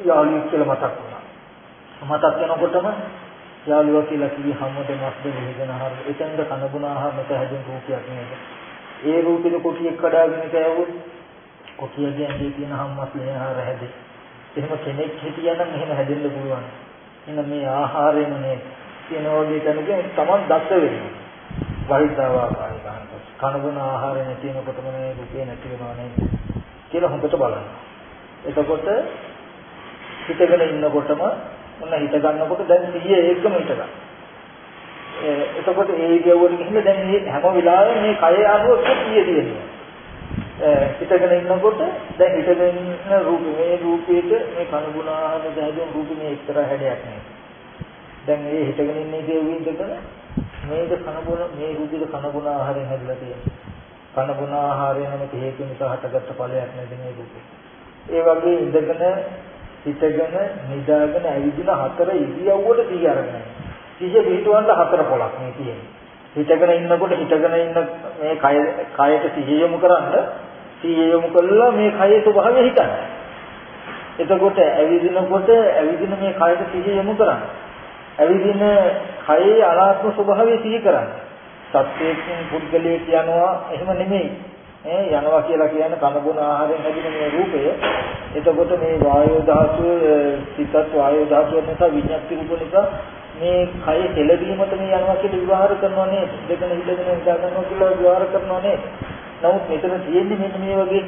[SPEAKER 1] යාළුවෙක් කියලා මතක් වුණා. මතක් වෙනකොටම යාළුවා කියලා කිවි හැමෝට මස්ද විහිදෙන ආහාර එතෙන්ද කන ගුණ ආහාර නිසා හැදෙන රූපයක් නේද. ඒ රූපෙද කොටියක් කඩාගෙන කෑවොත් කොටියගේ ඇඟේ තියෙන හැමස් ලේ ආහාර හැදේ. එහෙම කෙනෙක් හිටියනම් එහෙම හැදෙන්න පුළුවන්. එහෙනම් මේ ආහාරයෙන් නේ කියන වගේ තැනක තමන් දක්ෂ වෙනවා. වෛද්‍යව ආකාරයකට කනබුන ආහාර නැති වෙනකොටම මේ රුපිය නැති වෙනවා නේද කියලා හොඳට බලන්න. එතකොට හිතගෙන ඉන්නකොටම මොන හිත ගන්නකොට දැන් 100 ඒකම හිත ගන්න. එතකොට ඒ ඉරියව්වට ගිහින් දැන් මේ හැම වෙලාවෙම මේ කය අනුව 100 තියෙනවා. හිතගෙන ඉන්නකොට දැන් හිතගෙන ඉන්න රූපේ මේ රූපේට මේ කනබුන ආහාර දැහැදුම් රූපේ මේ එක්තරා හැඩයක් නේ. දැන් මේ හිතගෙන ඉන්න ඉරියව්වේ ඉඳගෙන මේක කනබුන මේ රුධිර කනබුන ආහාරයෙන් හැදිලා තියෙන්නේ. කනබුන ආහාරය නැමැති හේතු නිසා හටගත්ත ඵලයක් නැති මේ දුක. ඒ වගේ ඉඳගෙන හිටගෙන නිදාගෙන ඇවිදින හතර ඉරියව්වට සිහි අරගෙන. සිහිය පිටවන්න හතර පොලක් මේ තියෙන්නේ. හිටගෙන ඉන්නකොට හිටගෙන ඉන්න මේ කය කයට සිහිය යොමු කරන්න සිහිය යොමු කළා මේ කයේ ස්වභාවය හිතන්න. එතකොට ඇවිදිනකොට ඇවිදින මේ කයට සිහිය යොමු කරන්න. ඇවිදින කයේ අනාත්ම ස්වභාවය සිහි කරන්න. සත්‍යයෙන් පුද්ගලයෙක් යනවා එහෙම නෙමෙයි. ඈ යනවා කියලා කියන්නේ කනබුන ආහාරයෙන් හැදෙන මේ රූපය. එතකොට මේ වායෝ ධාතුව සිතත් වායෝ ධාතුව නිසා විඤ්ඤාති රූප නිසා මේ කය කෙලවීමට මේ යනවා කියලා විවහාර කරනවා නේද? දෙකන හිතගෙන ඉඳා ගන්නවා කියලා විවහාර කරනවා නේද? නමුත් මෙතන තියෙන්නේ මෙන්න මේ වගේ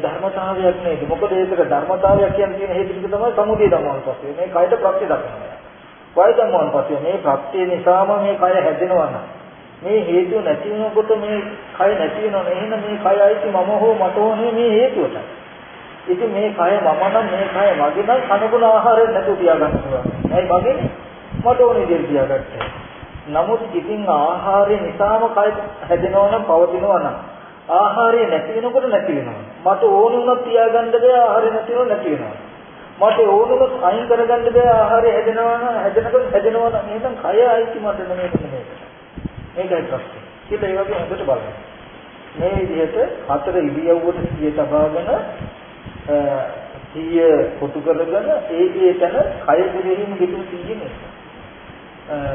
[SPEAKER 1] ධර්මතාවයක් නේද? මොකද ඒක ධර්මතාවයක් කියන්නේ හේතු ටික තමයි සමුදය ධර්මවල පස්සේ. මේ කයට ප්‍රත්‍ය දක්වනවා. වයදම්මන් පස්සේ මේ ප්‍රත්‍ය නිසාම මේ කය හැදෙනවා නම් මේ හේතුව නැති වෙනකොට මේ කය නැති වෙනවනේ එහෙනම් මේ කය අයිති මම හෝ මට හෝ මේ හේතුවට. ඉතින් මේ කය මම නම් මේ කය මගේ නම් කනගුණ ආහාරයෙන් නැතුව තියාගන්න පුළුවන්. ඇයි මගේ මට ඕනේ දේ තියාගන්න. නමුත් ඉතින් ආහාරය නිසාම කය හැදෙනවා නම් පවතිනවා නම් ආහාරය නැති වෙනකොට නැති වෙනවා. මට ඕන වුණත් තියාගන්න බෑ ආහාරය නැති වෙනකොට නැති වෙනවා. මට ඕන වුණත් අයින් කරගන්න බෑ ආහාරය හැදෙනවා නම් හැදෙනකොට හැදෙනවා නම් එහෙනම් කය අයිති මට නෙමෙයි මේක. මේකයි ප්‍රශ්නේ. කියලා ඒ වගේ හොඳට බලන්න. මේ විදිහට හතර ඉරියව්වට සිය තබාගෙන සිය කොටු කරගෙන ඒ ඒ තැන කය පිළිහිම පිටු සියනේ.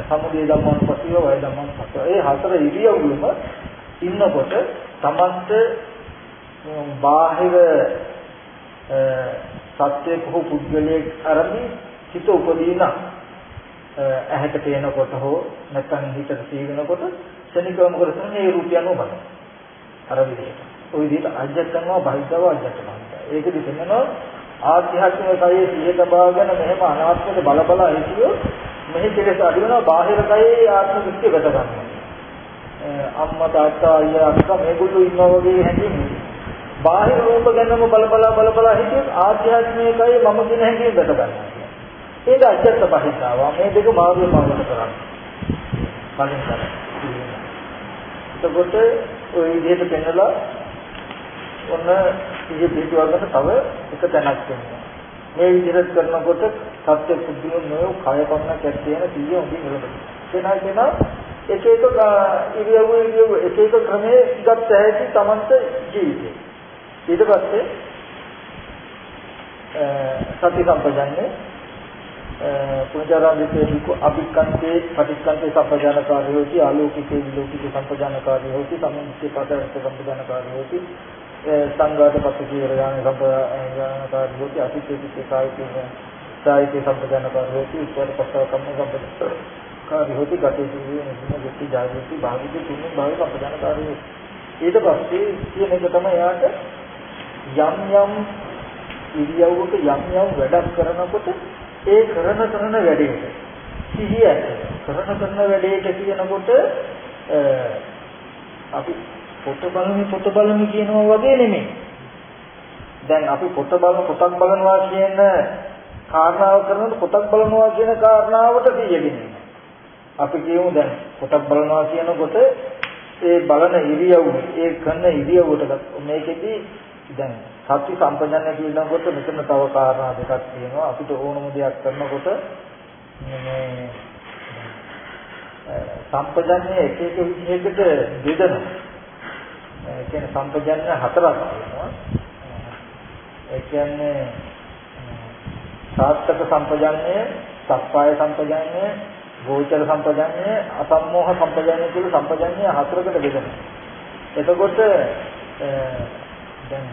[SPEAKER 1] සමුදේ ධම්මානුපස්සීව වය ධම්මානුපස්සීව. ඒ හතර ඉරියව්වෙම ඉන්නකොට තමන්ට බාහිර සත්‍යයක් හෝ පුද්ගලයෙක් අරඹි හිත උපදීන ඇහැට පේනකොට හෝ නැත්නම් හිතට තීරනකොට ශනිකවම කරන මේ රූපයන්ව බලන. අර විදිහට. ওই විදිහට අජත්තනවා බහිද්දව අජත්තනවා. ඒකදි කියනවා ආධ්‍යාත්මික කයේ සිහිය තබාගෙන මෙහෙම අනාත්මක බල බල හිටියොත් මෙහි කෙලෙස අඩු වෙනවා බාහිර කයේ ආත්ම දෘෂ්ටිය ගත ගන්නවා. අම්මා තාත්තා අයියා අක්කා මේගොල්ලෝ ඉන්නවා වගේ හැඟීම් බාහිර රූප ගැනම බල බල බල බල හිටියොත් ආධ්‍යාත්මිකයි මම කියන හැඟීම් ගත ගන්නවා. ඒක අජත්ත පහිතාව. මේ දෙක මාර්ගය මාර්ගට කරන්නේ. කලින් කරන්නේ. එතකොට ওই විදිහට පෙන්නලා ඔන්න සිහිය පිටවගෙන තව එක තැනක් වෙනවා. මේ විදිහට කරනකොට සත්‍ය පුදුම නෝ කය පන්න කැටේන සිහිය උඹින් ඉරනවා. එනවා එනවා එක එක ඉරියව්ව ඉරියව්ව එක එක ක්‍රමයේ ගත හැකි තමන්ට ජීවිතේ. ඊට පස්සේ සති සම්පජන්නේ පුඤ්ජාරාදිතේකෝ අභික්කන්තේ පටික්කන්තේ සම්පජානකාරී හොති ආලෝකිකේ විලෝකිකේ සම්පජානකාරී හොති සම්මුතිය පතරස්ත සම්පජානකාරී හොති සංඝාත පත්ති වරගාන සම්පජානකාරී හොති අතිචේතිකේ කායිකේ කායිකේ සම්පජානකාරී හොති උත්තර පස්සව කම්ම සම්පජානකාරී හොති ගතේ සිවියේ නිසින දෙති ජාගෘති භාවිත තුන් භාවි සම්පජානකාරී ඊට පස්සේ කියන එක තමයි යාට යම් යම් ඉරියව්වක යම් යම් වැඩක් කරනකොට ඒ කරන කරන වැඩේට. සිහිය කරන කරන වැඩේට කියනකොට අපි පොත බලමි පොත බලමි කියනවා වගේ නෙමෙයි. දැන් අපි පොත බලන පොතක් බලනවා කියන කාරණාව කරනකොට පොතක් බලනවා කියන කාරණාවට සිහියගෙන අපි කියමු දැන් පොතක් බලනවා කියනකොට ඒ බලන ඉරියව් ඒ කරන ඉරියව්වට මේකෙදි දැන් සති සම්පජන්‍ය කියනකොට මෙතන තව කාරණා දෙකක් තියෙනවා. අපිට ඕනම දෙයක් කරනකොට මේ සම්පජන්‍ය එක එක විදිහකට බෙදෙනවා ඒ කියන්නේ සම්පජන්‍ය හතරක් තියෙනවා. ඒ කියන්නේ සාත්තක සම්පජන්‍ය සප්පාය සම්පජන්‍ය ගෝචර සම්පජන්‍ය අසම්මෝහ සම්පජන්‍ය කියලා සම්පජන්‍ය හතරකට බෙදෙනවා එතකොට දැන්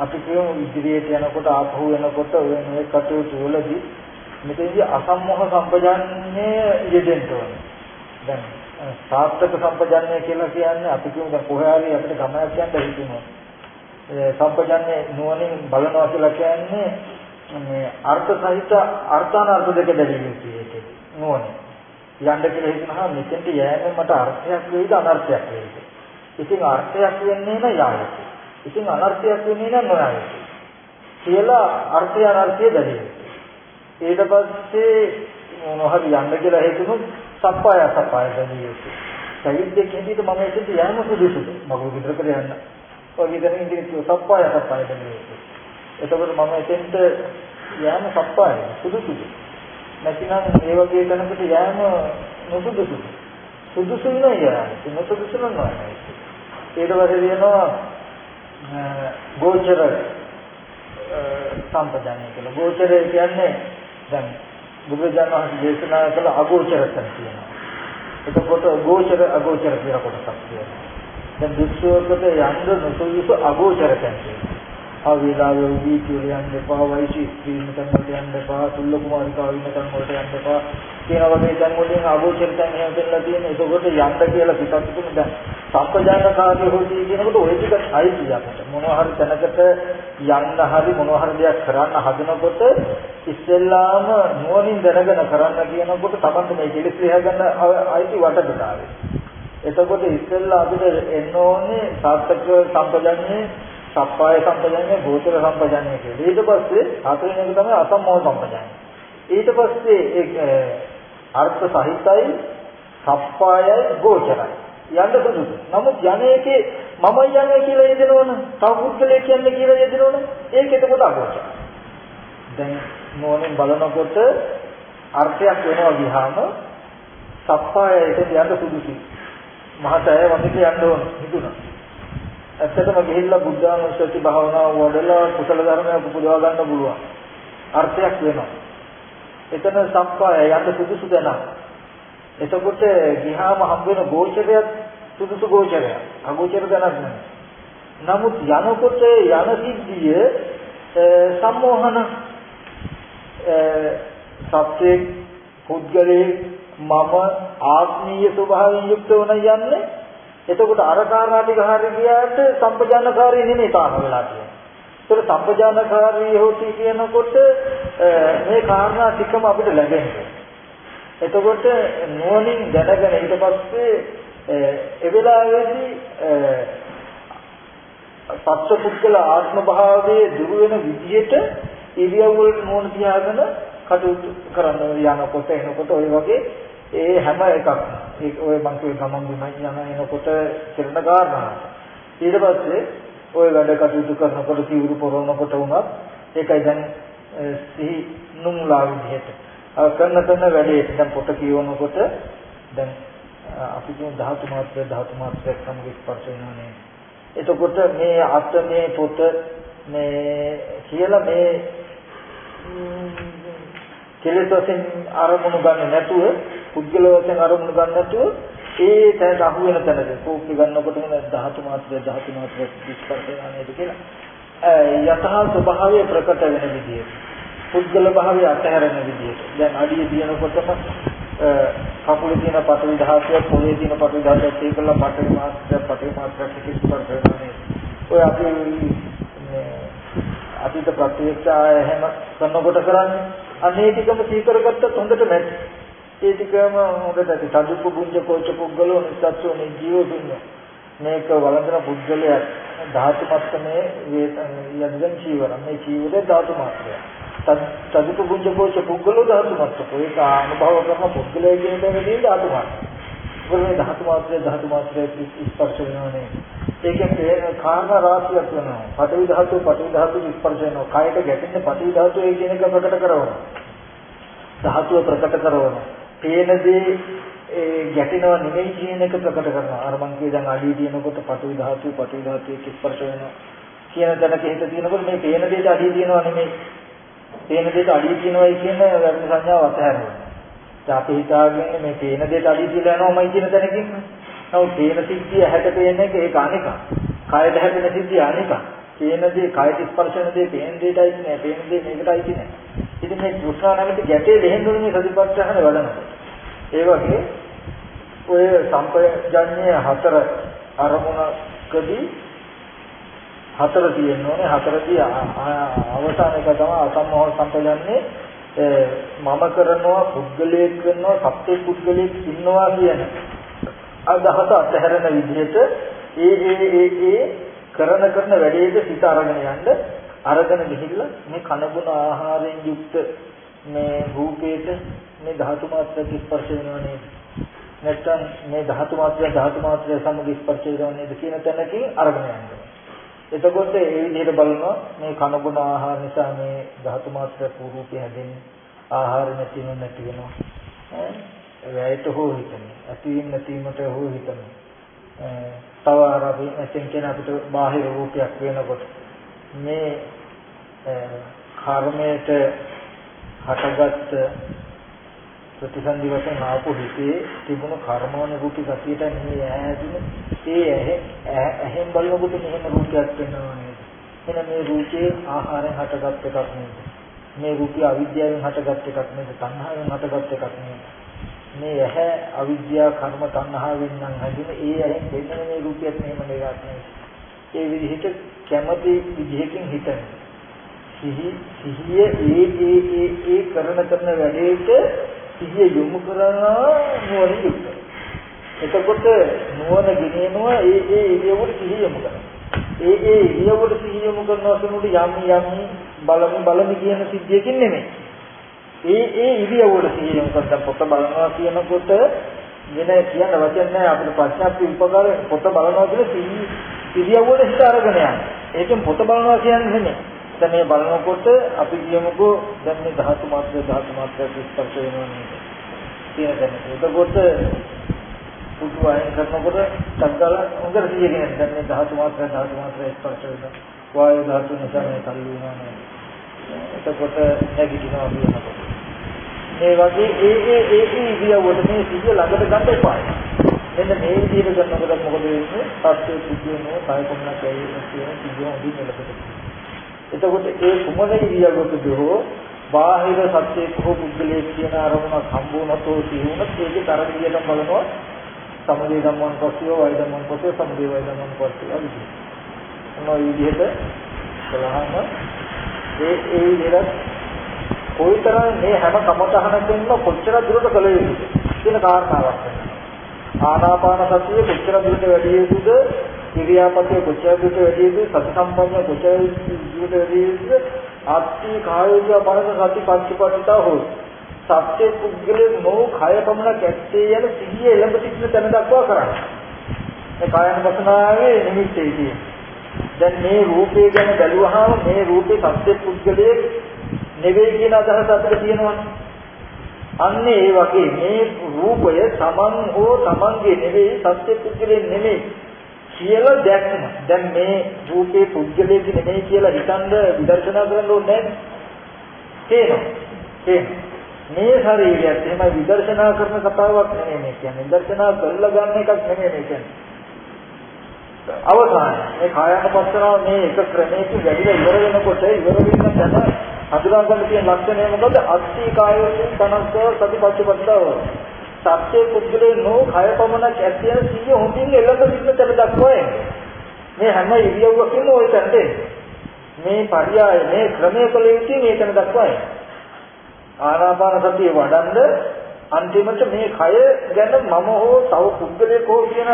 [SPEAKER 1] අපි කියමු ඉදිරියට යනකොට ආපහු එනකොට ඔය මේ කටයුතු වලදී මෙතනදී අසම්මෝහ සම්පජාන්නේ යෙදෙන්න ඕනේ. දැන් සාර්ථක සම්පජාන්නේ කියලා කියන්නේ අපි කියමු දැන් කොහේ හරි අපිට ගමනක් යන්න හිතුණා. ඒ සම්පජාන්නේ නුවණින් බලනවා කියලා කියන්නේ මේ අර්ථ සහිත අර්ථානර්ථ දෙක දැරීමේ තියෙන්නේ නුවණ. යන්න කියලා හිතනවා මෙතෙන්ට යෑමෙන් මට අර්ථයක් වෙයිද අනර්ථයක් වෙයිද? ඉතින් අර්ථයක් වෙන්නේ නැ යාළුවෝ. ඉතින් අනර්ථයක් වෙන්නේ නම් නොයයි. කියලා අර්ථය අනර්ථය දැනෙනවා. ඊට පස්සේ මොනවද යන්න කියලා හිතුනොත් සප්පාය සප්පාය දැනියෙන්නේ. සෛද්‍යක හැටියට මම එතෙන්ට යෑම සුදුසුද? මම විතර කර යන්න. ඔය විදිහට ඉඳි සප්පාය සප්පාය දැනියෙන්නේ. එතකොට මම එතෙන්ට යෑම සප්පාය සුදුසුද? නැතිනම් මේ වගේ තැනකට යෑම නුසුදුසුද? සුදුසු නෑ යෑම. නුසුදුසු නෑ. ඊට පස්සේ කියනවා ගෝචර සම්පජානය කියලා. ගෝචරය කියන්නේ දැන් බුදුරජාණන් වහන්සේ දේශනා කළ අගෝචරතන කියනවා. එතකොට ගෝචර අගෝචර කියලා කොටසක් තියෙනවා. දැන් දුක්ඛයකට යන්න නොසුදුසු අගෝචරතන කියනවා. ආවිලාවේ උදී කියලා යන්න එපා, වයිසි ස්ත්‍රීන්ට වලට යන්න එපා, තුල්ල කුමාරිකාව ඉන්න තැන් වලට යන්න එපා. කියන වගේ තැන් වලින් අගෝචරතන එහෙම දෙන්නලා තියෙන. එතකොට යන්න කියලා පිටත් තුන දැන් සම්පජානකාරී හොදී කියනකොට ওই ටික අයිති අපිට මොනවා හරි තැනකට යන්න හරි මොනවා හරි දෙයක් කරන්න හදනකොට ඉස්සෙල්ලාම නුවණින් දැනගෙන කරන්න කියනකොට තමයි මේ කෙලෙස් ලියගන්න අයිති වටපිටාවේ. එතකොට ඉස්සෙල්ලා අපිට එන්න ඕනේ සාර්ථක සම්පජාන්නේ සප්පාය සම්පජාන්නේ භූතල සම්පජාන්නේ කියලා. ඊට පස්සේ හතරෙන් එක තමයි අසම්මෝහ සම්පජාන්නේ. ඊට පස්සේ ඒ අර්ථ සහිතයි සප්පායයි ගෝචරයි. යන්න සුදුසු. නමුත් යන්නේකේ මම යන්නේ කියලා යෙදෙනවනේ. තව පුද්ගලයෙක් කියන්නේ කියලා යෙදෙනවනේ. ඒක එතකොට අගෝචර. දැන් මොනෙන් බලනකොට අර්ථයක් වෙනවා ගියාම සප්පායයට යන්න සුදුසුයි. මහතය වගේ යන්න ඕන හිතුණා. ඇත්තටම ගිහිල්ලා බුද්ධානුස්සති භාවනාව වඩලා කුසල ධර්මයක් උපදවා ගන්න පුළුවන්. අර්ථයක් වෙනවා. එතන සප්පාය යන්න සුදුසු දැනක්. එතකොට ගිහාම හම් වෙන ගෝචරයක් සුදුසු ගෝචරයක්. අගෝචර දැනක් නෙමෙයි. නමුත් යනකොට යන සිද්ධිය සම්මෝහන සත්‍යයේ පුද්ගලයේ මම ආත්මීය ස්වභාවයෙන් යුක්ත වන යන්නේ එතකොට අර කාරණා ටික හරිය ගියාට සම්පජානකාරී නෙමෙයි තාම වෙලා තියෙන්නේ. ඒතර සම්පජානකාරී හොති කියනකොට මේ කාරණා ටිකම අපිට ලැබෙන්නේ. එතකොට නුවණින් දැනගෙන ඊට පස්සේ ඒ වෙලාවේදී සත්පුද්ගල ආත්ම භාවයේ දුර වෙන විදිහට ඉරියව් වලට නුවණ තියාගෙන කටයුතු කරන්න යනකොට එනකොට ওই වගේ ඒ හැම එකක්ම ඒක ඔය මං කිය ගමන් බිමන් යන එනකොට කෙරෙන කාරණා. ඊට පස්සේ ඔය වැඩ කටයුතු කරනකොට සිවුරු පොරවනකොට වුණත් ඒකයි දැන් සිහි නුම්ලා විදිහට. කරන කරන වැඩේට දැන් පොත කියවනකොට දැන් අපි කියන ධාතු මාත්‍ර ධාතු මාත්‍රයක් සමග ස්පර්ශ වෙනවානේ එතකොට මේ අත් මේ පොත මේ කියලා මේ කෙලෙස් වශයෙන් අරමුණු ගන්න නැතුව පුද්ගල වශයෙන් අරමුණු ගන්න නැතුව ඒ තැනට අහු වෙන තැනද කෝප්පි ගන්නකොටම ධාතු මාත්‍රය ධාතු මාත්‍රය ස්පර්ශ වෙනා නේද කියලා. යතහ ස්වභාවය ප්‍රකට වෙන විදිහට පුද්ගල භාවය අතහැරෙන විදිහට දැන් අඩිය දිනකොටම කකුලේ තියෙන පටවි ධාතුව පොළේ තියෙන පටවි ධාතුව ඒකලා පටවි මාත්‍රය පටවි මාත්‍රය ස්පර්ශ වෙනා නේද? ඔය අපි අතීත ප්‍රත්‍යක්ෂ හැම කරනකොට කරන්නේ අනේ ටිකම සීකරගත්තත් හොඳට නැති ඒ ටිකම හොඳට ඇති. සදුප්ප පුඤ්ජ කෝච පුද්ගලෝ නිස්සත්සෝ නිජීව පුඤ්ඤ. මේක වළඳන පුද්ගලයා ධාතු මත්තමේ වේතන යදින් චීවර. මේ චීවරේ ධාතු මාත්‍රය. සදුප්ප පුඤ්ජ කෝච පුද්ගලෝ ධාතු මත්තක. ඒක අනුභව කරන පුද්ගලයා කියන දෙන්නේ ධාතු මාත්‍රය. මේ ධාතු මාත්‍රය ධාතු මාත්‍රය ස්පර්ශ වෙනවනේ. ඒකෙන් තේරෙන කාරණා රාශියක් වෙනවා. පඨවි ධාතු පඨවි ධාතු ස්පර්ශ වෙනවා. කායට ගැටෙන පඨවි ධාතු ඒ කියන එක ප්‍රකට කරනවා. ධාතුව ප්‍රකට කරනවා. පේන දේ ඒ ගැටෙනව නෙමෙයි කියන එක ප්‍රකට කරනවා. අර මං කිය දැන් අඩිය තියෙනකොට පටවි ධාතු පටවි ධාතුවේ ස්පර්ශ වෙනවා. කියන තැනක හිත තියෙනකොට මේ පේන දෙයට අඩිය තියෙනව නෙමෙයි. පේන දෙයට අඩිය තියෙනවයි කියන වැරදි සංඥාව අතහැරෙනවා. දැන් අපි හිතාගෙන මේ පේන දෙයට අඩිය තියලා යනවාමයි කියන තැනකින් නමුත් පේන සිද්ධිය හැට පේන එක ඒක අනික. කයට හැපෙන සිද්ධිය අනික. පේන දේ කයට ස්පර්ශ වෙන දේ පේන දෙයටයි නෑ. පේන දේ මේකටයි නෑ. ඉතින් මේ කෘෂ්ණා නැමැති ගැටේ දෙහෙන්දුනේ මේ සතිපට්ඨාන වඩනකොට. ඒ වගේ ඔය සම්පජඤ්ඤය හතර අරමුණකදී හතර තියෙනෝනේ හතරදී අවසාන එක තමයි අසම්මෝහ සම්පජඤ්ඤේ මම කරනවා පුද්ගලයෙක් කරනවා සත්‍ය පුද්ගලයෙක් ඉන්නවා කියන අදහස අතහැරෙන විදිහට ඒ ඒ ඒ ඒ කරන කරන වැඩේට සිත අරගෙන යන්න අරගෙන ගිහිල්ලා මේ කනබුන ආහාරයෙන් යුක්ත මේ රූපේට මේ ධාතු මාත්‍රක ස්පර්ශ වෙනව නේද? නැත්නම් මේ ධාතු මාත්‍රය ධාතු මාත්‍රය සමග ස්පර්ශ වෙනව නේද කියන තැනකින් අරගෙන යනවා. එතකොට ඒ විදිහට බලනවා මේ කනබුන ආහාර නිසා මේ ධාතු මාත්‍රක රූපය හැදෙන්නේ ආහාර නැති වෙන නැති වෙනවා. වැයට හෝ හිතන්නේ. ඇතිවීම නැතිවීමට හෝ හිතන්නේ. තව අර අපි නැතින් කියන අපිට බාහිර රූපයක් වෙනකොට මේ කර්මයට හටගත් ප්‍රතිසන්දි වශයෙන් ආපු හිතේ තිබුණු කර්මානුභූති ගතියට නෙමෙයි ඇහැදින ඒ ඇහෙන් බලනකොට මෙහෙම රූපයක් වෙනවා නේද? එහෙනම් මේ රූපේ ආහාරයෙන් හටගත් එකක් නේද? මේ රූපය අවිද්‍යාවෙන් හටගත් එකක් නේද? තණ්හාවෙන් හටගත් එකක් නේද? මේ ඇහැ අවිද්‍යාව කර්ම තණ්හාවෙන් නම් හැදෙන ඒ ඇහෙන් දෙන්නේ මේ රූපයක් මෙහෙම නේද ඒ විදිහට කැමති විදිහකින් හිතන සිහි සිහිය ඒ ඒ ඒ ඒ කරන කරන වැඩේට සිහිය යොමු කරනවා නුවණ යුක්ත. එතකොට නුවණ ගෙනෙනවා ඒ ඒ ඉරියව්වට සිහිය යොමු කරනවා. ඒ ඒ ඉරියව්වට සිහිය යොමු කරනවා කියනකොට යම් යම් බලමු බලමු කියන සිද්ධියකින් නෙමෙයි. ඒ ඒ ඉරියව්වට සිහිය යොමු කරලා පොත බලනවා කියනකොට වෙන කියන්න වචන නැහැ අපිට ප්‍රශ්නක් උපකාර පොත බලනවා කියන සිහිය ඉරියව්වට හිත අරගෙන යන්න. ඒකෙන් පොත බලනවා කියන්නේ නෙමෙයි. දැන් මේ බලනකොට අපි කියමුකෝ දැන් මේ ධාතු මාත්‍ර ධාතු මාත්‍ර ස්පර්ශ වෙනවා නේද? කියන දැන් එතකොට පුදු වයින් කරනකොට තත්කාල හොඳට සිහියෙන් දැන් මේ ධාතු මාත්‍ර ධාතු මාත්‍ර ස්පර්ශ වෙනවා. වායු ධාතු නිසා මේ කල්ලි වෙනවා නේද? එතකොට නැගිටිනවා කියනකොට. මේ වගේ ඒ ඒ ඒ ඒ ඉරියව්වට මේ සිහිය ළඟට ගන්න එපායි. මෙන්න මේ විදිහට කරනකොට මොකද වෙන්නේ? සත්‍ය පුදුමෝ කාය කොමනක් ඇවිල්ලා කියන සිහිය හොඳින් නෙලකට. එතකොට ඒ කුමන ඉරියව්වකද හෝ බාහිර සත්‍යයක් හෝ පුද්ගලයෙක් කියන අරමුණක් හම්බුනතෝ තියුණත් ඒකේ තරගියට බලනවා සමුදේ ධම්මං පස්සිය වය ධම්මං පස්සිය සමුදේ වය ධම්මං පස්සිය අවිදි. මොන විදිහට කළාම ඒ ඒ විදිහට කොයිතරම් මේ හැම කමතහනකින්ම කොච්චර දුරට කළ යුතුද? කියන කාරණාවක්. වෙනවා. ආනාපාන සතිය කොච්චර දුරට වැඩි යුතුද? ක්‍රියාපතේ කොච්චර දුරට වැඩි යුතුද? සති සම්පන්න කොච්චර දුරට වැඩි යුතුද? ආත්මී කායෝග මනස සති පංචපටිතා හොස් සත්‍ය පුද්ගලයේ නෝ කය පමණක් ඇත්තේ යන සිහිය එළඹ සිටින තැන දක්වා කරන්නේ. මේ කායන වසනාවේ නිමිත්තේදී දැන් මේ රූපය ගැන බැලුවහම මේ රූපේ සත්‍ය පුද්ගලයේ නෙවෙයි කියන අදහස අපිට තියෙනවනේ අන්නේ ඒ වගේ මේ රූපය තමන් හෝ තමන්ගේ නෙවෙයි සත්‍ය පුද්ගලයේ නෙවෙයි කියලා දැක්ම. දැන් මේ රූපේ පුද්ගලයෙක් නෙමෙයි කියලා හිතනද විදර්ශනා කරන්න ඕනේ නැහැ. තේරෙනවද? තේරෙනවද? මේ ශරීරයත් එහෙම විදර්ශනා කරන කතාවක් නෙමෙයි මේ කියන්නේ. විදර්ශනා කරලා ගන්න එකක් නෙමෙයි මේ කියන්නේ. අවසාන මේ කායानुපස්සනාව මේ එක ක්‍රමයක වැඩිලා ඉවර වෙනකොට ඉවර වෙන තැන හඳුනා ගන්න තියෙන ලක්ෂණය මොකද? අත්ති කායෝසින් තනස්ස සතිපත්තිපත්තව. සත්‍ය පුද්ගලයේ නෝ කය පමණක් ඇතියන සිය හොඳින් එළඹ සිටින තැන දක්වා මේ හැම ඉරියව්වකින්ම ওই තැනට මේ පරියාය මේ ක්‍රමයේ කල යුතු මේ තැන දක්වා ආනාපාන සතිය වඩන්ද අන්තිමට මේ කය ගැන මම හෝ තව පුද්ගලයෙක් හෝ කියන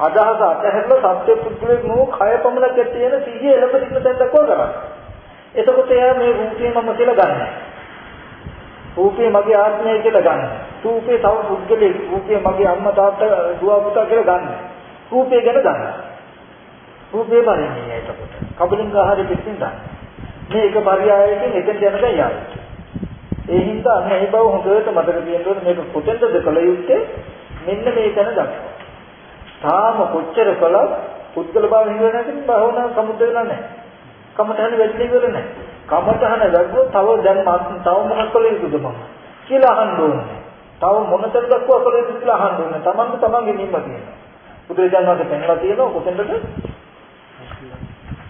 [SPEAKER 1] අදහස අතහැරලා සත්‍ය පුද්ගලයෙක් නෝ කය පමණක් ඇතියන සිය එළඹ සිටින තැන දක්වා කරා එතකොට එයා මේ රූපේ මම කියලා ගන්නවා රූපේ මගේ ආත්මය කියලා ගන්න. රූපේ තව පුද්ගලෙක් රූපේ මගේ අම්මා තාත්තා දුව පුතා කියලා ගන්න. රූපේ ගැන ගන්න. රූපේ බලන්නේ එතකොට. කබලින් ආහාරෙ පිටින් ගන්න. මේ එක පරියායකින් එතෙන් යනකම් යයි. ඒ හින්දා අන්න ඒ බව හොඳට මතක තියෙන්න ඕනේ මේක කොතෙන්ද කළ යුත්තේ මෙන්න මේ තැන දක්වා. තාම කොච්චර කළත් පුද්ගල භාව හිඳ නැතිනම් භවනා සමුද්ද වෙලා නැහැ. කමතහන වෙන්නේ ඉවර නැහැ. කමතහන වැග්ගුවොත් තව දැන් තව මොකක් කළ යුතුද මම කියලා අහන්න ඕනේ. තව මොනතර දක්වා කළ යුතුද කියලා අහන්න ඕනේ. Tamanne tamange නිම්ම තියෙනවා. බුදුරජාණන් වහන්සේ පෙන්ලා තියෙනවා කොතෙන්ද?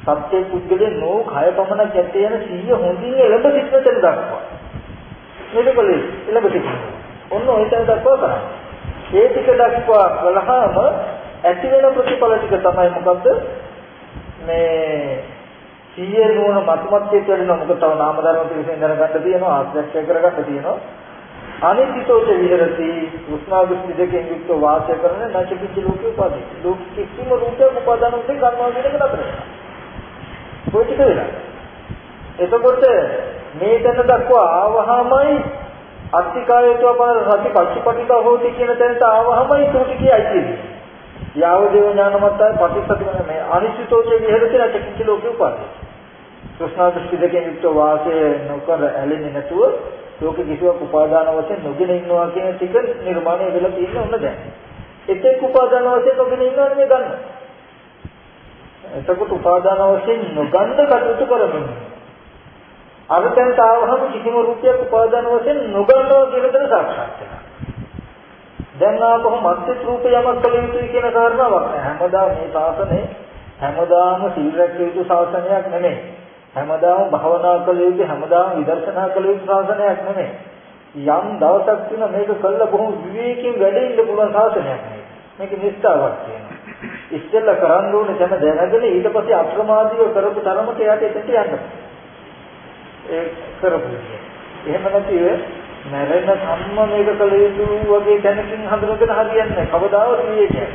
[SPEAKER 1] සත්‍ය පුද්ගලේ නෝ කය පමණක් ඇත්තේ යන සීය හොඳින් එළඹ සිටින තැන දක්වා. මේක කලේ එළඹ සිටිනවා. ඔන්න ওই තැන දක්වා කරන්නේ. ඒ ටික දක්වා කළාම ඇති වෙන ප්‍රතිඵල ටික තමයි මොකද්ද? මේ සීයේ නුවණ මතුමත්යේ කියනවා මොකද තව නාම ධර්ම පිළිසෙන් දැනගන්න තියෙනවා ආශ්‍රය කරගන්න තියෙනවා. අනිත්‍යෝච විහෙරති උස්නා දෘෂ්ටි දෙකෙන් යුක්ත වාසය කරන නැචකිච්ච ලෝකේ උපාදී ලෝක කිසිම රූපයක් උපාදාන උත්තේ කර්මාව කියන එක නතර වෙනවා. කොයි ටික වෙලා. එතකොට මේ තැන දක්වා ආවහමයි අත්තිකායතව පන සති පච්චපටික හෝති කියන තැනට ආවහමයි තුටි කියයි තියෙන්නේ. යාව දේව ඥානමත්තයි පටිසති මේ අනිත්‍යෝච විහෙරති නැචකිච්ච ලෝකේ උපාදී තෘෂ්ණා දෘෂ්ටි දෙකෙන් යුක්ත වාසය නොකර ඇලෙන්නේ නැතුව ලෝක කිසිවක් උපාදාන වශයෙන් නොගෙන ඉන්නවා කියන ටික නිර්මාණය වෙලා තියෙන ඔන්න දැන්. එතෙක් උපාදාන වශයෙන් නොගෙන ඉන්නවා නෙමෙයි ගන්න. එතකොට උපාදාන වශයෙන් නොගන්න කටයුතු කරමින්. අරතෙන් තාවහම කිසිම රූපයක් උපාදාන වශයෙන් නොගන්නවා කියන දේ සාක්ෂාත් වෙනවා. දැන් ආපහු මත්‍ය රූපය යමක් කළ යුතුයි කියන කාරණාවක් නෑ. හැමදාම මේ ශාසනේ හැමදාම සීල රැක යුතු ශාසනයක් නෙමෙයි. හැමදාම භවනා කළ යුතු හැමදාම විදර්ශනා කළ යුතු ශාසනයක් නෙමෙයි. යම් දවසක් තුන මේක කළා බොහොම විවේකයෙන් වැඩ ඉන්න පුළුවන් ශාසනයක් නෙමෙයි. මේක නිස්සාවක් කියනවා. ඉස්සෙල්ලා කරන්න ඕනේ තම දැනගෙන ඊට පස්සේ අප්‍රමාදීව කරපු තරමට එයාට එතෙන්ට යන්න. ඒ කරපු. එහෙම නැතිව මැරෙන සම්ම මේක කළ යුතු වගේ දැනකින් හඳුනගෙන හරියන්නේ නැහැ. කවදාවත් විවේකයක්.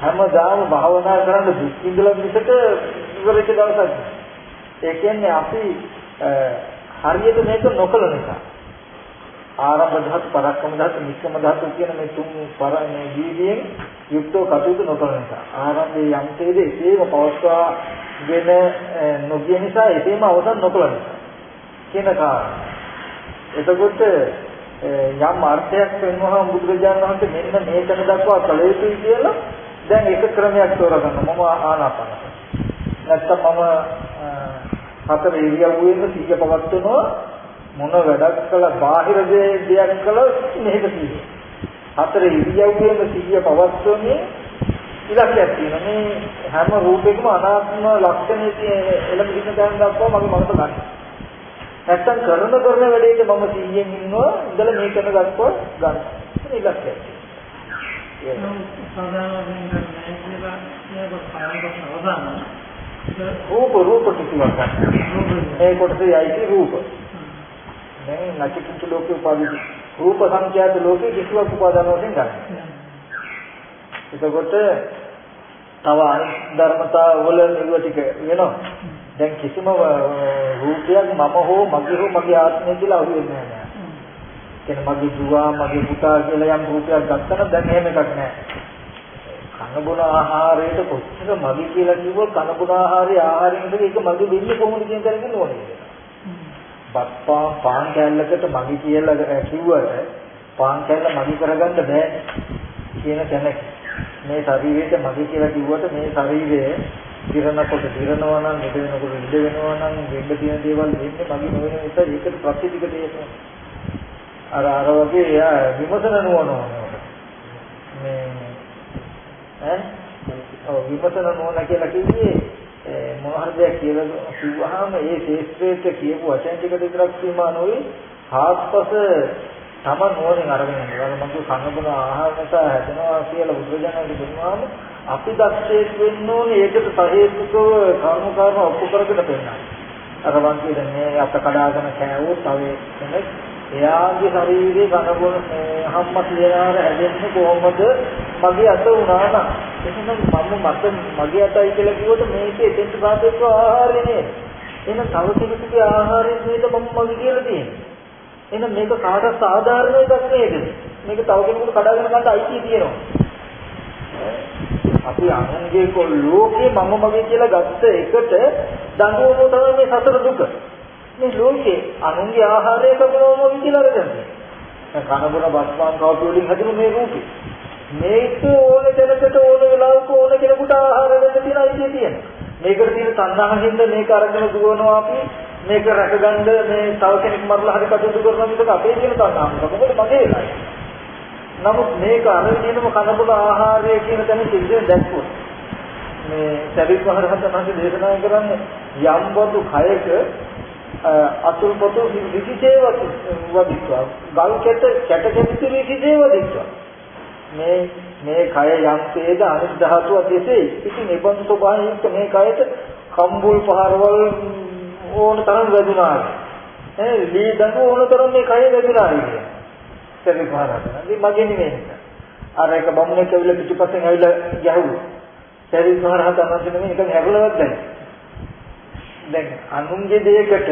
[SPEAKER 1] හැමදාම භාවනා කරන්න දුක් විඳලා මිසක ඉවරෙච්ච දවසක් නෑ. ඒ කියන්නේ අපි හරියට මේක නොකළ නිසා. ආරම්භ ධාතු, පරක්කම ධාතු, නික්කම ධාතු කියන මේ තුන් පරන්නේ ජීවියෙන් යුක්තව කටයුතු නොකරන නිසා. ආරම්භයේ යම්තේද එසේම පවස්වාගෙන නොගිය නිසා එසේම අවසන් නොකළ නිසා. කියන කාරණා. එතකොට යම් අර්ථයක් වෙනවා බුදුරජාණන් වහන්සේ මෙන්න මේකන දක්වා කළ යුතුයි කියලා දැන් එක ක්‍රමයක් තෝරගන්න මම ආනාපාන නැත්තම් මම හතර ඉරියව්වෙම සිහිය පවත්වනවා. මොන වැඩක් කළ බාහිර දෙයක් කළ මේක සිහිය හතර ඉරියව්වෙම සිහිය පවත්වන්නේ ඉලක්කයක් තියෙනවා. මේ හැම රූපයකම අනාත්ම ලක්ෂණයේ එළඹ ඉන්න තැන දක්වා මගේ මනස ගන්න නැත්තම් කරන කරන වැඩේට මම සිහියෙන් ඉන්නවා. ඉඳලා මේ කරන දක්වා ගන්න. ඒක ඉලක්කයක් රූප රූප කිසිවක් ගන්න. ඒ කොටසේ යයිති රූප. දැන් නැතිකින්තු ලෝකේ උපාදිත රූප සංඛ්‍යාත ලෝකේ කිසිවක් උපාදාන වශයෙන් ගන්න. එතකොට තව ධර්මතා වල නිරුව ටික වෙනවා. දැන් කිසිම රූපයක් මම හෝ මගේ හෝ මගේ ආත්මය කියලා අහු වෙන්නේ නැහැ. කියන්නේ මගේ දුවා මගේ පුතා කියලා යම් රූපයක් ගත්තම දැන් එහෙම එකක් නැහැ. කන බොන ආහාරයට කොච්චර මදි කියලා කිව්වොත් කන බොන ආහාරය ආහාරයෙන් ඒක මදි දෙන්නේ කොහොමද කියන දැනගෙන ඕනේ. බත්පා පාන් කැල්ලකට මදි කියලා කිව්වට පාන් කැල්ල මදි කරගන්න බෑ කියන තැනක. මේ ශරීරයට මදි කියලා කිව්වට මේ ශරීරය දිරනකොට දිරනවා නම් ඉඳ වෙනකොට ඉඳ වෙනවා නම් වෙන්න තියෙන දේවල් වෙන්නේ මගේ නොවන නිසා ඒකට ප්‍රතිදික දෙයක් අර අර වගේ එයා විමසන නුවණ මේ ඈ ඔව් විපස්සන නෝන කියලා කිව්වේ මොන හරි දෙයක් කියලා කිව්වහම ඒ ශේෂ්ත්‍රයට කියපු වචන ටික විතරක් සීමා නොවේ හාත්පස තම නෝනෙන් අරගෙන යනවා. මම කනබුන ආහාර නිසා හැදෙනවා කියලා බුදුරජාණන් කියනවාම අපි දක්ෂයෙක් වෙන්න ඕනේ ඒකට සහේතුකව කර්ම කර්ම ඔප්පු කරගෙන පෙන්නන්න. අර වන්තිය දැන් මේ අත කඩාගෙන කෑවොත් තව කෙනෙක් එයාගේ ශරීරයේ කනබොන හම්ම තියනාර හැදෙන්නේ කොහොමද? මගේ අත වුණා නම්. එහෙනම් මම මත මගේ අතයි කියලා කිව්වොත් මේක එතෙන්ට සාපේක්ෂව ආහාරය නේද එහෙනම් තව කෙනෙකුගේ ආහාරයෙන් නේද මම මගේ කියලා තියෙන්නේ. එහෙනම් මේක කාටත් සාධාරණ එකක් නේද? මේක තව කෙනෙකුට කඩාගෙන ගන්න අයිතිය තියෙනවා. අපි අනුන්ගේ ලෝකේ මම මගේ කියලා ගත්ත එකට දඬුවම තමයි මේ සතර දුක. මේ ලෝකේ අනුන්ගේ ආහාරය කපනවම විදිලා රදන්නේ. කන බොන බස්පාන් කාපි වලින් හැදුණු මේ රූපේ. මේක ඕන දෙනකට ඕන වෙලාවක ඕන කෙනෙකුට ආහාර දෙන්න තියෙන අයිතිය තියෙනවා. මේකට තියෙන තණ්හාවෙන්ද මේක අරගෙන දුවනවා අපි මේක රැකගන්න මේ තව කෙනෙක් මරලා හරි කටයුතු කරනවා මිසක අපේ තියෙන තණ්හාව මොකද මගේ වෙලාවයි. නමුත් මේක අරගෙනම කනබුල ආහාරය කියන තැන සිද්ධියෙන් දැක්කොත් මේ සරිත් මහරහතන් වහන්සේ දේශනා කරන්නේ යම් බඳු කයක අතුල් පොතු විසිතේ වදිත්වා ගල් කැට කැට කැපිති විසිතේ වදිත්වා. මේ මේ කය යම්සේද අනිත් ධාතුව දෙසේ ඉතින් ඒ බඳු ස්වභාවයෙන් මේ කයට කම්බුල් පහරවල් ඕන තරම් වැදුනා ඈ ලී දඟ ඕන තරම් මේ කය වැදුනා කියන්නේ සරි පහරට ඉතින් මගේ නෙමෙයි. අර එක බමුණෙක් ඇවිල්ලා පිටිපස්සෙන් ඇවිල්ලා ගැහුවා. සරි පහරට අනන්ත නෙමෙයි. නිකන් හැරලවත් දැන්. දැන් අනුන්ගේ දෙයකට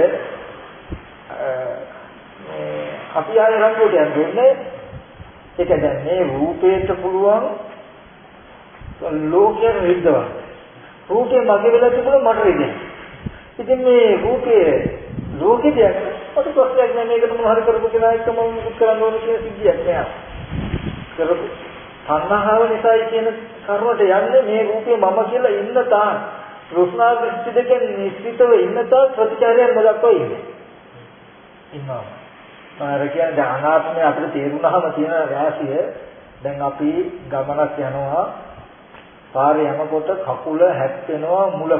[SPEAKER 1] මේ අපි ආයෙ රංගුවට යන්නේ ඒක දැන් මේ රූපේට පුළුවන් ලෝකයෙන් රිද්දවා රූපේ මගේ වෙලා තිබුණා මට රිදෙන ඉතින් මේ රූපේ ලෝකේ දෙයක් මට ප්‍රශ්නයක් නෑ. මේකට මොන හරි කරපු කෙනා එක්ක මම මුකුත් කරන්න ඕන කියන සිද්ධියක් නෑ. කරපු තණ්හාව නිසායි කියන කරුණට යන්නේ මේ රූපේ මම කියලා ඉන්න තාක්. තෘෂ්ණා දෘෂ්ටි දෙකෙන් නිස්සිතව ඉන්න තා ප්‍රතිචාරයක් දක්වා ඉන්නේ. ඉන්නවා. පාර කියන්නේ අනාත්මය අපිට තේරුණාම තියෙන රාශිය දැන් අපි ගමනක් යනවා පාරේ යනකොට කකුල හැප්පෙනවා මුල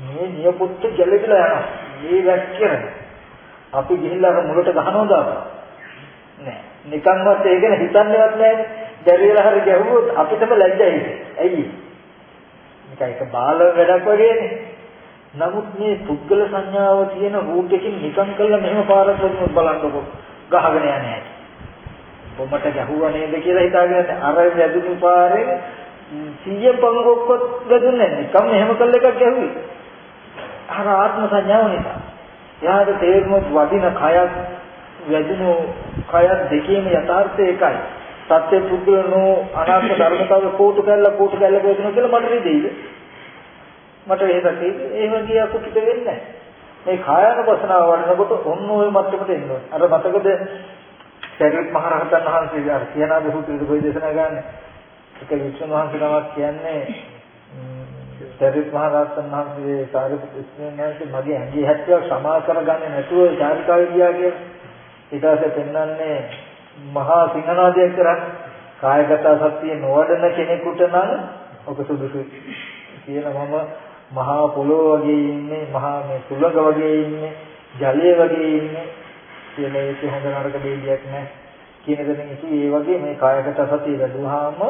[SPEAKER 1] මේ නියපොත්ත ගැලවිලා යනවා. මේ වැක්කිරන. අපි ගිහිල්ලා අර මුලට ගහනවද නෑ. නිකන්වත් ඒක හිතන්නේවත් නෑ. දැරියලා හරි ගැහුවොත් අපිටම ලැජ්ජයි. ඇයි? නිකන් එක බාල වැඩක් වගේනේ. නමුත් මේ පුද්ගල සංඥාව තියෙන රූපයකින් නිකන් කළා මෙහෙම පාරක් වදිනොත් බලන්නකො ගහගෙන යන්නේ නැහැ. බොම්බට ගැහුවා නේද කියලා හිතාගෙන අර වැදුණු පාරෙන් 100 පංගොක්කොත් වැදුන්නේ නැහැ. නිකන් මෙහෙම කළ එකක් ගැහුවේ. අර ආත්ම සංඥාව නිසා. එයාට තේරුණොත් වදින කයක් වැදුණු කය දෙකේම යථාර්ථය එකයි. සත්‍ය පුද්ගලනෝ අනාත්ම ධර්මතාව කෝටු කැල්ල කෝටු කැල්ල කියනවා කියලා මට නෙදෙයිද? මට එහෙම තියෙන්නේ එහෙම ගියා කුටිට වෙන්නේ නැහැ. මේ කායानुපසනාව වඩනකොට ඔන්න ඔය මට්ටමට එන්න ඕනේ. අර මතකද සරියුත් මහ රහතන් වහන්සේ අර කියනා බහුතුරු කොයි දේශනා ගන්න. එක වික්ෂණ වහන්සේ නමක් කියන්නේ සරියුත් මහ රහතන් වහන්සේ සාරිපුත් ස්වාමීන් මගේ ඇඟේ හැට්ටියක් සමා කරගන්නේ නැතුව චාරිකාවේ ගියා කියලා. ඊට පස්සේ පෙන්වන්නේ මහා සිංහනාදයක් කරන්නේ කායගත සත්‍ය නොවඩන කෙනෙකුට නම් ඔක සුදුසුයි. කියන මම මහා පොළොව වගේ ඉන්නේ මහා මේ සුළඟ වගේ ඉන්නේ ජලය වගේ ඉන්නේ කියලා ඒක හොඳ නරක දෙයක් නෑ කියන දෙනින් ඉති ඒ වගේ මේ කායගත සතිය වැඩුවාම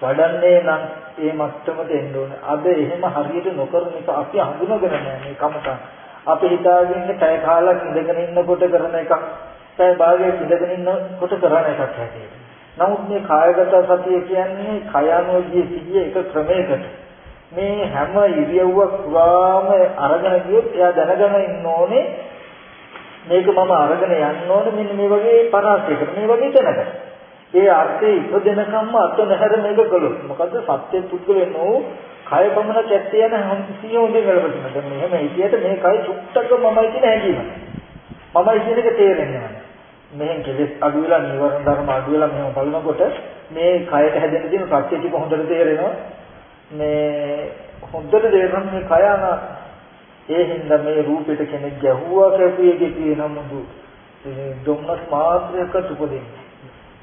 [SPEAKER 1] වඩන්නේ නම් ඒ මට්ටමට එන්න ඕනේ. අද එහෙම හරියට නොකරන එක අපි හඳුනගෙන නැහැ මේ කමතන්. අපි හිතාගෙන ඉන්නේ පැය කාලක් ඉඳගෙන ඉන්නකොට කරන එකක්. පැය භාගයක් ඉඳගෙන ඉන්නකොට කරන එකක් හැටියට. නමුත් මේ කායගත සතිය කියන්නේ කය අනුවදී සිටිය එක ක්‍රමයකට. මේ හැම ඉරියව්වක් පුරාම අරගෙන ගියොත් එයා දැනගෙන ඉන්න ඕනේ මේක මම අරගෙන යන්න ඕනේ මෙන්න මේ වගේ පරාසයකට මේ වගේ තැනකට. ඒ අර්ථයේ ඉපදෙනකම්ම අත නැහැර මේක කළොත් මොකද සත්‍ය පුද්ගලනෝ කය පමණ කැත්තේ යන හම්සිය හොඳින් ගලපටින. දැන් මෙහෙම හිතියට මේ කය සුට්ටක මමයි කියන හැඟීම. මමයි කියන එක තේරෙන්නේ නැහැ. මෙහෙන් කෙලෙස් අඩු වෙලා නිවර්ණ ධර්ම අඩු වෙලා මෙහෙම බලනකොට මේ කයට හැදෙන්න තියෙන සත්‍ය ටික හොඳට තේරෙනවා. මේ හොඳට තේරෙන මේ කය අන ඒ හින්දා මේ රූපෙට කෙනෙක් ගැහුවා කැපුවේ කියන මුදු දුම්නස් මාත්‍රයක උපදින්නේ.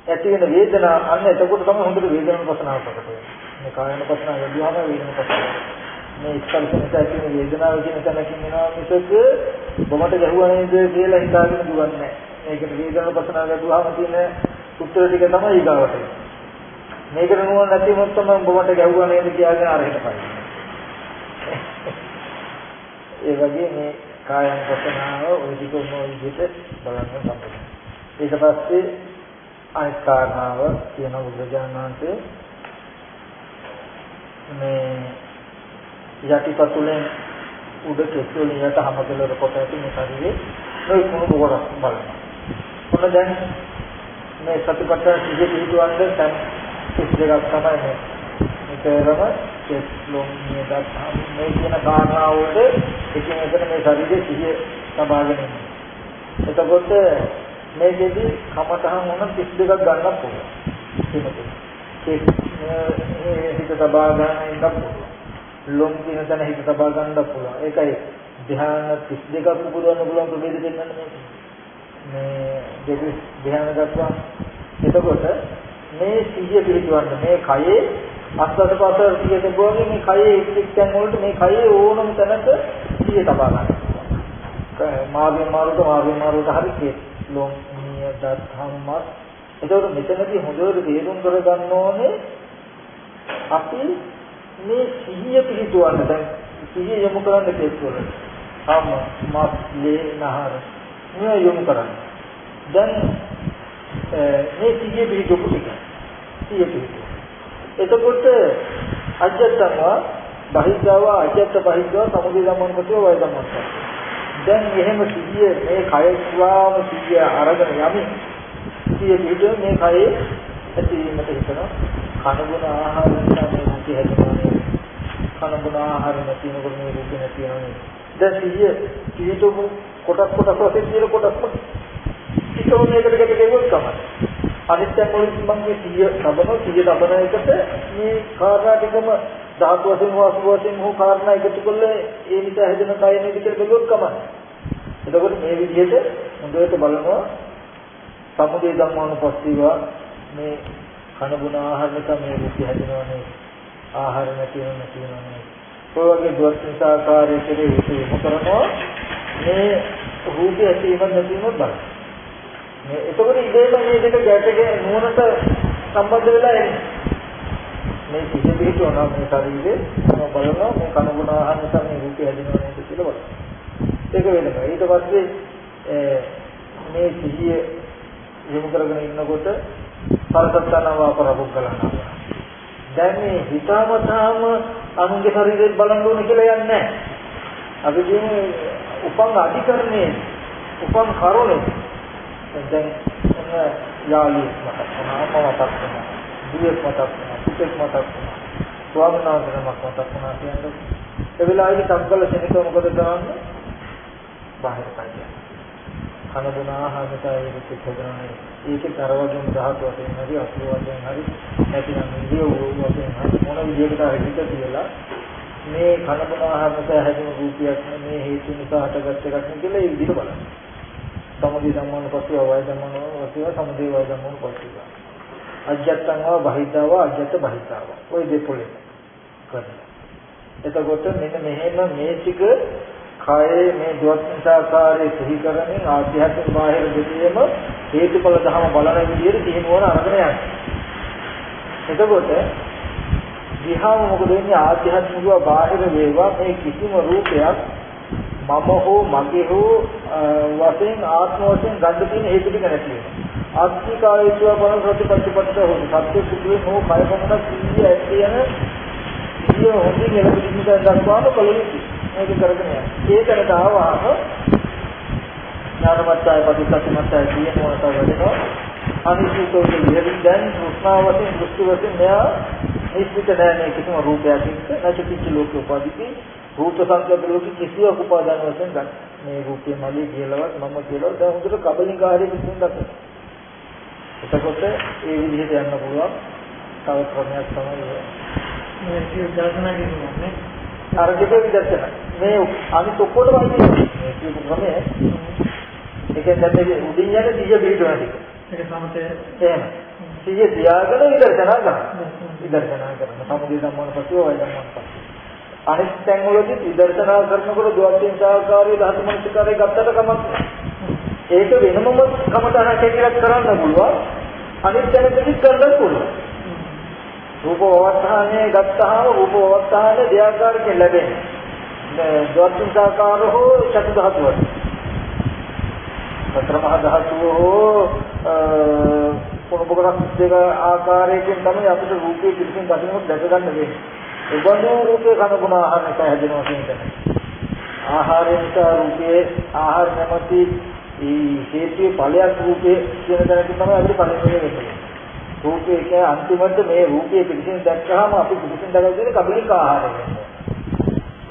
[SPEAKER 1] ඇති වෙන වේදනාව අන්න එතකොට තමයි හොඳට වේදනාව පසනාව ප්‍රකට වෙන්නේ. මේ කායන පසනාව වැඩිවම වේදනාව පසනාව. මේ ස්පර්ශනට ඇති වෙන වේදනාව කියන තැනකින් එනවා මිසක බොමට ගැහුවා නේද කියලා හිතාගෙන දුවන්නේ නැහැ. මේකට වේදනාව පසනාව ගැටුවාම තියෙන උත්තර ටික තමයි ඊගාවට. මේකට නුවණ නැති වුණොත් තමයි බොමට ගැහුවා නේද කියලාගෙන අරහෙට පයින්නේ. ඒ වගේ මේ කායන පසනාව ওই ටික මොන විදිහට බලන්න සම්පූර්ණ. ඊට පස්සේ අනිත් කාරණාව කියන බුදුරජාණන් වහන්සේ මේ යටිපතුලෙන් උඩ කෙස්වලින් යට හැමදෙලර කොට ඇති මේ ශරීරේ මේ කුණු කොටස් බලනවා. මොන දැන් මේ සතිපට්ඨාන සිහිය පිළිතුවන්නේ දැන් කිස් දෙකක් තමයි මේ. මේකරම කෙස්ලොම් නියදත් මේ කියන කාරණාවලට එකින් එකට මේ ශරීරයේ සිහිය සබාගෙන ඉන්නවා. එතකොට මේකෙදි කමතහන් වුණ 32ක් ගන්නත් පුළුවන්. ඒක හිත තබා ගන්න ඉන්නත් පුළුවන්. ලොම් කියන තැන හිත තබා ගන්නත් පුළුවන්. ඒකයි ධ්‍යාන 32ක් උපදවන්න පුළුවන් ප්‍රභේද දෙන්නන්නේ මේක. මේ දෙවි ධ්‍යාන දක්වා එතකොට මේ සිහිය පිළිතුරන්න මේ කයේ අස්වද පස්වද සිහිය තිබුණේ මේ කයේ එක්කෙන් වලට මේ කයේ ඕනම තැනක සිහිය තබා ගන්න. මාගේ මාරුට මාගේ මාරුට හරි කියලා ලොම් නිය දත් ධම්මත් එතකොට මෙතනදී හොඳට තේරුම් කරගන්න ඕනේ අපි මේ සිහිය පිහිටුවන්න දැන් සිහිය යොමු කරන්න කෙස්වල අම මත් ලේ නහර. මේ යොමු කරන්න. දැන් මේ සිහිය පිහිටුපු ටික. සිහිය පිහිටුව එතකොට අජත්තම බහිද්ධව අජත්ත බහිද්ධව සමුදය ධම්මන්පතිව වය ධම්මන්පතිව දැන් එහෙම සිහිය මේ කය පුරාම සිහිය අරගෙන යමින් සිහිය පිටුව මේ කයේ ඇතිවීමට හිතනවා කනගුණ ආහාර නිසා මේ රූපය හැදෙනවා කනගුණ ආහාර නැතිනකොට මේ රූපය නැති වෙනවා දැන් සිහිය පිටුව කොටස් කොටස් වශයෙන් තියෙන කොටස් පිටුව මේකට දෙක දෙවොත් තමයි. අනිත්‍ය මොකද මම මේ සිහිය තබන සිහිය තබන එකට මේ කාරණා ටිකම ධාතු වශයෙන් වාස්තු වශයෙන් හෝ කාරණා එකතු කළා ඒ නිසා හැදෙන කය නේද කියලා බැලුවොත් කමයි. එතකොට මේ විදිහට හොඳට බලනවා. සමුදේ ධම්මානුපස්සීව මේ කන බුන ආහාර නිසා මේ රුචි හැදෙනවනේ. ආහාර නැති වෙන නැති වෙනවනේ ඔය වගේ දුක්ඛිතාකාරයේ කෙරේ යොමු කරනවා. මේ රූපය ඇතිවීම නැතිවීම බලන්න මේ එතකොට ඉතේම මේ දෙක ගැටගෙන නුවණට සම්බන්ධ වෙලා එන්නේ මේ සිහිය පිටවනවා මේ ශරීරේ මම බලනවා මේ කන ගුණ ආහාර නිසා මේ රූපය හැදෙනවා නේද කියලා බලනවා. ඒක වෙනවා. ඊට පස්සේ මේ සිහිය යොමු කරගෙන ඉන්නකොට පරසත්තනව අපරපුග්ගලනවා. දැන් මේ හිතාමතාම අනුන්ගේ ශරීරය බලන්න ඕනේ කියලා යන්නේ නැහැ. අපි කියන්නේ උපන් අධිකරණයේ උපන් කරුණේ. දැන් මොන යාළුවෙක් මතක් වුණා අම්මා මතක් වුණා දුවෙක් මතක් වුණා පුතෙක් මතක් වුණා ස්වාමීන් වහන්සේ නමක් මතක් වුණා කියන්නේ. ඒ වෙලාවේදී සම්කල ශනිකව මොකද කරන්නේ? බාහිර කයිය කන බොන ආහාර නිසා ඒක හදනනේ ඒකේ තර වගේම ධාතු වශයෙන් හරි අසුර වශයෙන් හරි නැතිනම් ඉන්දිය වශයෙන් හරි මොන විදිහකට හරි හිත තියලා මේ කන බොන ආහාර නිසා හැදෙන රූපයක් මේ හේතු නිසා හටගත් එකක් නේ කියලා ඒ විදිහට බලන්න. සමුදය ධම්මන පස්සේ වය ධම්මන පස්සේ සමුදය වය ධම්මන පස්සේ. අජත්තං වා බහිද්ධා වා අජත්ත බහිද්ධා වා. ওই දෙපොලේ කරනවා. එතකොට මෙන්න මෙහෙම මේ ටික කායේ මේ ද්වත්සාකාරයේ සිහි කරමින් ආධ්‍යාත්මික බාහිර දෙකේම හේතුඵල ධම බලන විදිහට සිහිනුවර අරගෙන යනවා. එතකොට විහාම මොකද වෙන්නේ ආධ්‍යාත්මිකව බාහිර වේවා මේ කිසිම රූපයක් මම හෝ මගේ හෝ වශයෙන් ආත්ම වශයෙන් ගන්න තියෙන හේතු ටික නැති වෙනවා. ආත්මිකායීත්ව බලන ප්‍රතිපත්තිපත්ත හෝ සත්‍ය සුදුවේ හෝ කය පමණක් සිහිය ඇති යන සිහිය හොඳින් එළඹෙන්න දක්වාම කලින් මේක කරගෙන යනවා. ඒකට ආවහම ඥානමත්ය පටිච්චසමුප්පාදය කියන මොනකට වැඩෙනවා. අනිශ්චිතෝ කියන දැන් උස්මාවතෙන් දෘෂ්ටි වශයෙන් මෙයා නිශ්චිත නැහැ මේ කිසිම රූපයක් එක්ක නැතිච්ච ලෝක උපාදිතී. රූප සංකේත ලෝක කිසියක් උපාදාන වශයෙන් ගන්න. මේ රූපේ මගේ කියලාවත් මම කියලාවත් දැන් හොඳට කබලින්කාරී කිසිම දක්වන. එතකොට ඒ විදිහට යන්න පුළුවන්. තව ක්‍රමයක් තමයි මේ සිය දර්ශනා කියන්නේ අර දෙක විදර්ශන. මේ අනිත් ඔක්කොටම අයිති මේ කියපු ක්‍රමය. ඒකෙන් දැන් උඩින් යන සිය පිළිතුරන ටික. ඒක සමතේ. එහෙම සිය තියාගෙන විදර්ශනා කරනවා. විදර්ශනා කරන සමුදේ ධම්මන පස්සේ වය ධම්මන පස්සේ. අනිත් තැන් වලදී විදර්ශනා කරනකොට ද්වත්යෙන් සාකාරයේ ධාතු මනසිකාරයේ ගත්තට කමක් ඒක වෙනමම කමතහනක් කියලා කරන්න පුළුවන්. අනිත් තැනකදී කරන්න පුළුවන්. රූප වවත්තානේ ගත්තාම රූප වවත්තානේ දෙආකාරයෙන් ලැබෙන්නේ. ද්වත්සාකාර හෝ චතු ධාතු වල. සතර මහා ධාතු හෝ පොණබකරක් දෙක ආකාරයකින් තමයි අපිට රූපේ පිළිසින් දකින්නට දැක ගන්න වෙන්නේ. ඒ වගේ රූපේ කන ගුණ ආහාර නිසා හැදෙනවා කියන ආහාරය නිසා රූපයේ ආහාර නැමැති ඒ හේතුයේ ඵලයක් රූපේ කියන දැනකින් තමයි අපිට ඵලෙ වෙන්නේ. රූපේ කියන්නේ අන්තිමට මේ රූපයේ පිළිසින් දැක්කහම අපි පිළිසින් දැකගෙන කබලික ආහාරය.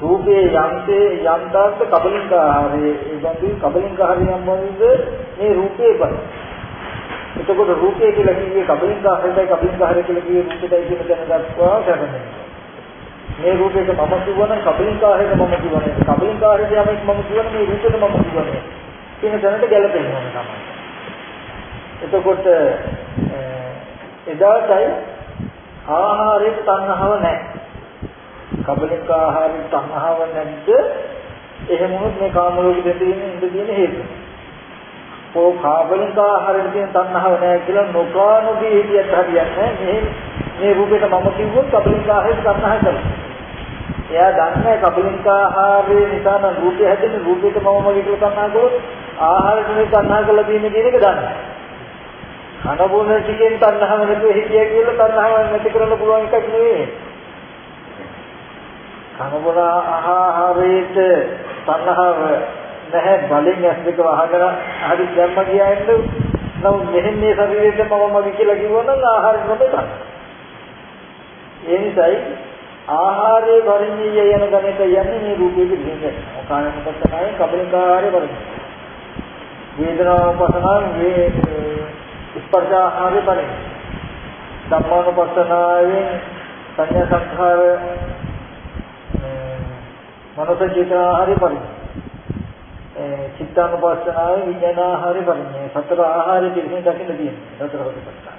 [SPEAKER 1] රූපේ යම්තේ යම්තාත් කබලික ආහාරය. ඒ වගේ කබලික ආහාරය යම් වගේ මේ රූපේ බල එතකොට රූපේ කියලා කිව්වේ කබලික ආහාරයයි කබලික ආහාරය කියලා කිව්වේ රූපයයි කියන දැන දක්වා කරන්නේ මේ රූපේට මම කියවන කබලික ආහාරයට මම කියවන කබලික ආහාරයට යමක් මම කියවන මේ රූපෙට මම කියවන කියන දැනට ගැලපෙන්නේ නැහැ එතකොට එදාටයි ආහාරයේ තණ්හාව නැහැ. කබලික ආහාරයේ තණ්හාව නැද්ද? එහෙම වුණොත් මේ කාම ලෝකෙ දෙතින ඉඳ තියෙන හේතුව. ඕ කාබලික ආහාරයේ තියෙන තණ්හාව නැහැ කියලා නොකානුදී හිතියත් හරියන්නේ නැහැ. මේ රූපෙට මම කිව්වොත් කබලික ආහාරයේ තණ්හාව කරනවා. එයා දන්නේ කබලික ආහාරයේ නිසා නම් රූපය හැදෙන රූපෙට මම මගේ කියලා තණ්හා කළොත් ආහාරයට මේ තණ්හා කරලා තියෙන කියන එක දන්නේ. කනබුන ටිකෙන් තණ්හාව නැතුව හිටිය කියලා තණ්හාව නැති කරන්න පුළුවන් එකක් නෙවෙයි. කනබුන ආහාරයේට තණ්හාව නැහැ බලෙන් ඇස් දෙක වහගෙන හරි දැම්ම කියයින්ද නම් මෙහෙන් මේ ශරීරෙට මම මගේ කියලා කිව්වනම් ආහාර නොබෙතන. ඒ නිසායි ආහාරයේ වරිණීය යන ගණිත යන්නේ මේ රූපයේ පිළිගන්නේ. ඔකාණක පස්සනාවේ කබලිකාරය වරිණී. වේදනාව පස්සනාවේ වේ ස්පර්ශ ආහාරය බලන්න. ධම්මානුපස්සනාවෙන් සංඥා සංඛාර මනස චේතන ආහාරය බලන්න. චිත්තානුපස්සනාවේ විඥාන ආහාරය බලන්න. සතර ආහාරය පිළිසින් දකින්න තියෙනවා. සතර හොතපත්තා.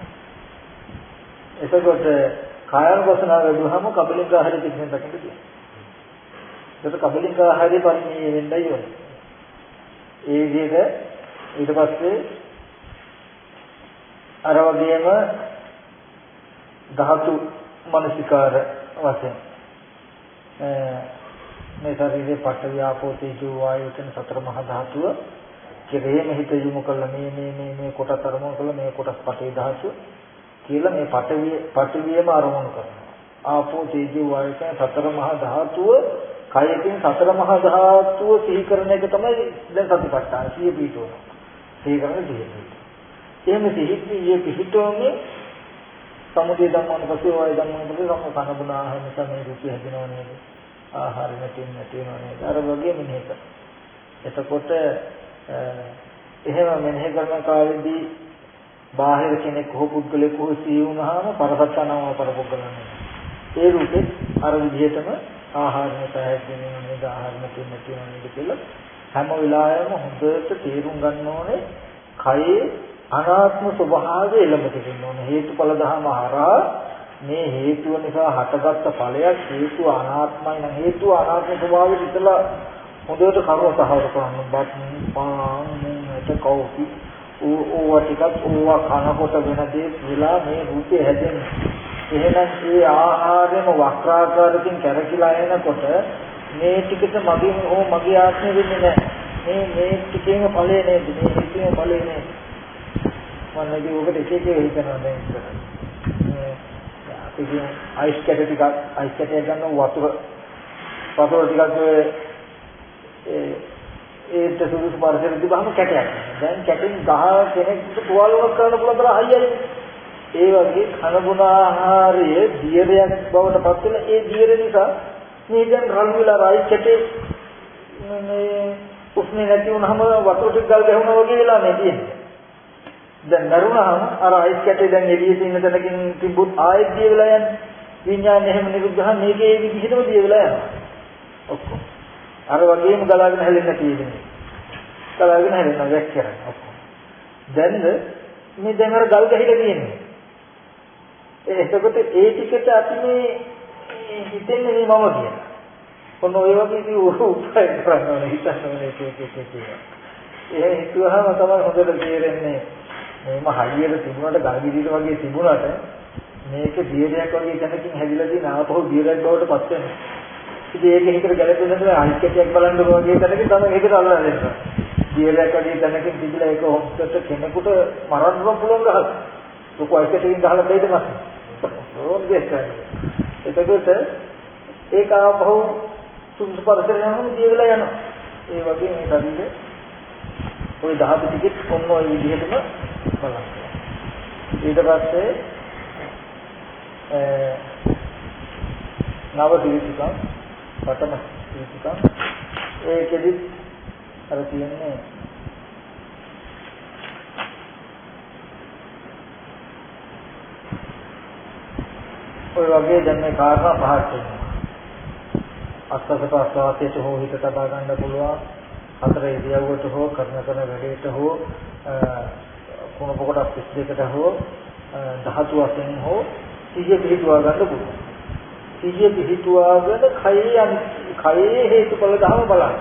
[SPEAKER 1] එතකොට කායනුපස්සනාව වැඩුවහම කබලික ආහාරය පිළිසින් දකින්න තියෙනවා. ඒක කබලික ආහාරය පරිණියේ වෙන්නයි ඕනේ. ඒ විදිහට ඊට පස්සේ අර වගේම ධාතු මනසිකාර වශයෙන් මේ ශරීරේ පඨවි ආපෝ තේජෝ වායෝ කියන සතර මහා ධාතුව කෙරෙහිම හිත යොමු කළා මේ මේ මේ මේ කොටස් අරමුණු කළා මේ කොටස් පඨවි ධාතුව කියලා මේ පඨවි පඨවියම අරමුණු කරනවා ආපෝ තේජෝ වායෝ කියන සතර මහා ධාතුව කයකින් සතර මහා ධාතුව සිහි කරන එක තමයි දැන් සතිපට්ඨාන සිය පිටුවන ඒ කරන්නේ තියෙන්නේ. එහෙම සිහිතියේ පිහිටෝමේ සමුදේ ධම්මන පස්සේ වය ධම්මන පස්සේ සම්ම කන බුන ආහාර නිසා මේ රුචි හැදෙනව නේද? ආහාර නැති නැති වෙනව නේද? අර වගේ මෙනෙහි කර. එතකොට එහෙම මෙනෙහි කරන කාලෙදී බාහිර කෙනෙක් හෝ පුද්ගලෙක් හෝ සිහි වුණාම පරසත්තනම පරපොග්ගලන්නේ. ඒ රූපේ අර විදිහටම ආහාර නැත හැදෙනව නේද? ආහාර නැති නැති වෙනව නේද කියලා හැම වෙලාවෙම හොඳට තේරුම් ගන්න ඕනේ කයේ අනාත්ම ස්වභාවය එළඹ සිටින්න ඕනේ හේතුඵල ධර්ම හරහා මේ හේතුව නිසා හටගත්ත ඵලයක් හේතුව අනාත්මයි නම් හේතුව අනාත්ම ස්වභාවය ඉතලා හොඳට කරුව සහවර කරන්න බත් පාන් මුංගට කෝපි ඕවා ටිකක් ඕවා කනකොට වෙන දේ කියලා මේ රූපේ හැදෙන්නේ එහෙනම් ඒ ආහාරයම වක්‍රාකාරකින් කැරකිලා එනකොට මේ ටිකට මගේ හෝ මගේ ආත්මෙ වෙන්නේ නැහැ. මේ මේ ටිකේම ඵලය නේද? මේ ටිකේම ඵලය නේද? මම නැති ඔකට එක එක හිතනවා දැන් ඉස්සරහ. අපි කියන අයිස් කැට ටිකක් අයිස් කැටය ගන්න වතුර වතුර ටිකක් ඒ ඒත් සුදුසු පරිසරෙ තිබහම කැටයක්. දැන් කැටෙන් 10 කෙනෙක්ට තුවාල වුණත් කරන්න පුළුවන් තරම් හයියයි. ඒ වගේ කන බොන ආහාරයේ දියරයක් බවට පත් වෙන ඒ දියර නිසා මේ දැන් රළු වෙලා රයි කැටේ මේ උස්නේ නැති වුනහම වතුර ටික ගල් ගැහුණා වගේ වෙලා මේ තියෙන්නේ. දැන් දරුණාම අර අයිස් කැටේ දැන් එළියේ තියෙන තැනකින් තිබුත් ආයෙත් දිය වෙලා යන්නේ. විඥානය එහෙම නිරුද්ධහ මේකේ ඒ විදිහටම දිය වෙලා යනවා. ඔක්කොම. අර වගේම ගලාගෙන හැලෙන්න තියෙන්නේ. ගලාගෙන හැලෙන්න වැක් කරන ඔක්කොම. දැන්ද මේ දැන් අර ගල් ගහිලා තියෙන්නේ. එතකොට ඒ ටිකට අපි මේ හිතෙන්නේ මේ මම කියලා. ඔන්න ඔය වගේ ඉතින් උපය කරනවා හිතන්න ඕනේ ඒක ඒක ඒක. ඒ හිතුවහම තමයි හොඳට තේරෙන්නේ මේම හරියට තිබුණාට ගල්ගිරියට වගේ තිබුණාට මේක දියරයක් වගේ තැනකින් හැදිලා තියෙන ආපහු දියරයක් බවට පත් වෙනවා. ඉතින් ඒක හිතට ගැලපෙන්නේ නැහැ අනිත්‍යයක් බලන්න වගේ තැනකින් තමයි හිතට අල්ලලා දෙන්නේ. දියරයක් වගේ තැනකින් තිබිලා ඒක හොස්තට කෙනෙකුට මරන්න පුළුවන් ගහක්. ලොකු අයිකටකින් ගහලා දෙයිද මස්. ඕනේ දෙයක්. එතකොට ඒක ආපහු සුදුසු පරිසරය යනම දිය වෙලා යනවා. ඒ වගේ මේ ශරීරේ ওই ධාතු ටිකෙත් ඔන්න ඔය විදිහටම බලන්න. ඊට පස්සේ නව ත්‍රිවිධකම් පඨම ත්‍රිවිධකම් ඒකෙදි අර කියන්නේ ඔය වගේ දැන් මේ කාරණා පහක් තියෙනවා. අස්තක ප්‍රස්වාසයට හෝ හිත තබා ගන්න පුළුවන්. හතර ඉරියව්වට හෝ කරන කරන වැඩේට හෝ කුණප කොටස් 32කට හෝ ධාතු වශයෙන් හෝ සිහිය පිහිටුවා ගන්න පුළුවන්. සිහිය පිහිටුවාගෙන කයේ කයේ හේතුඵල ධර්ම බලන්න.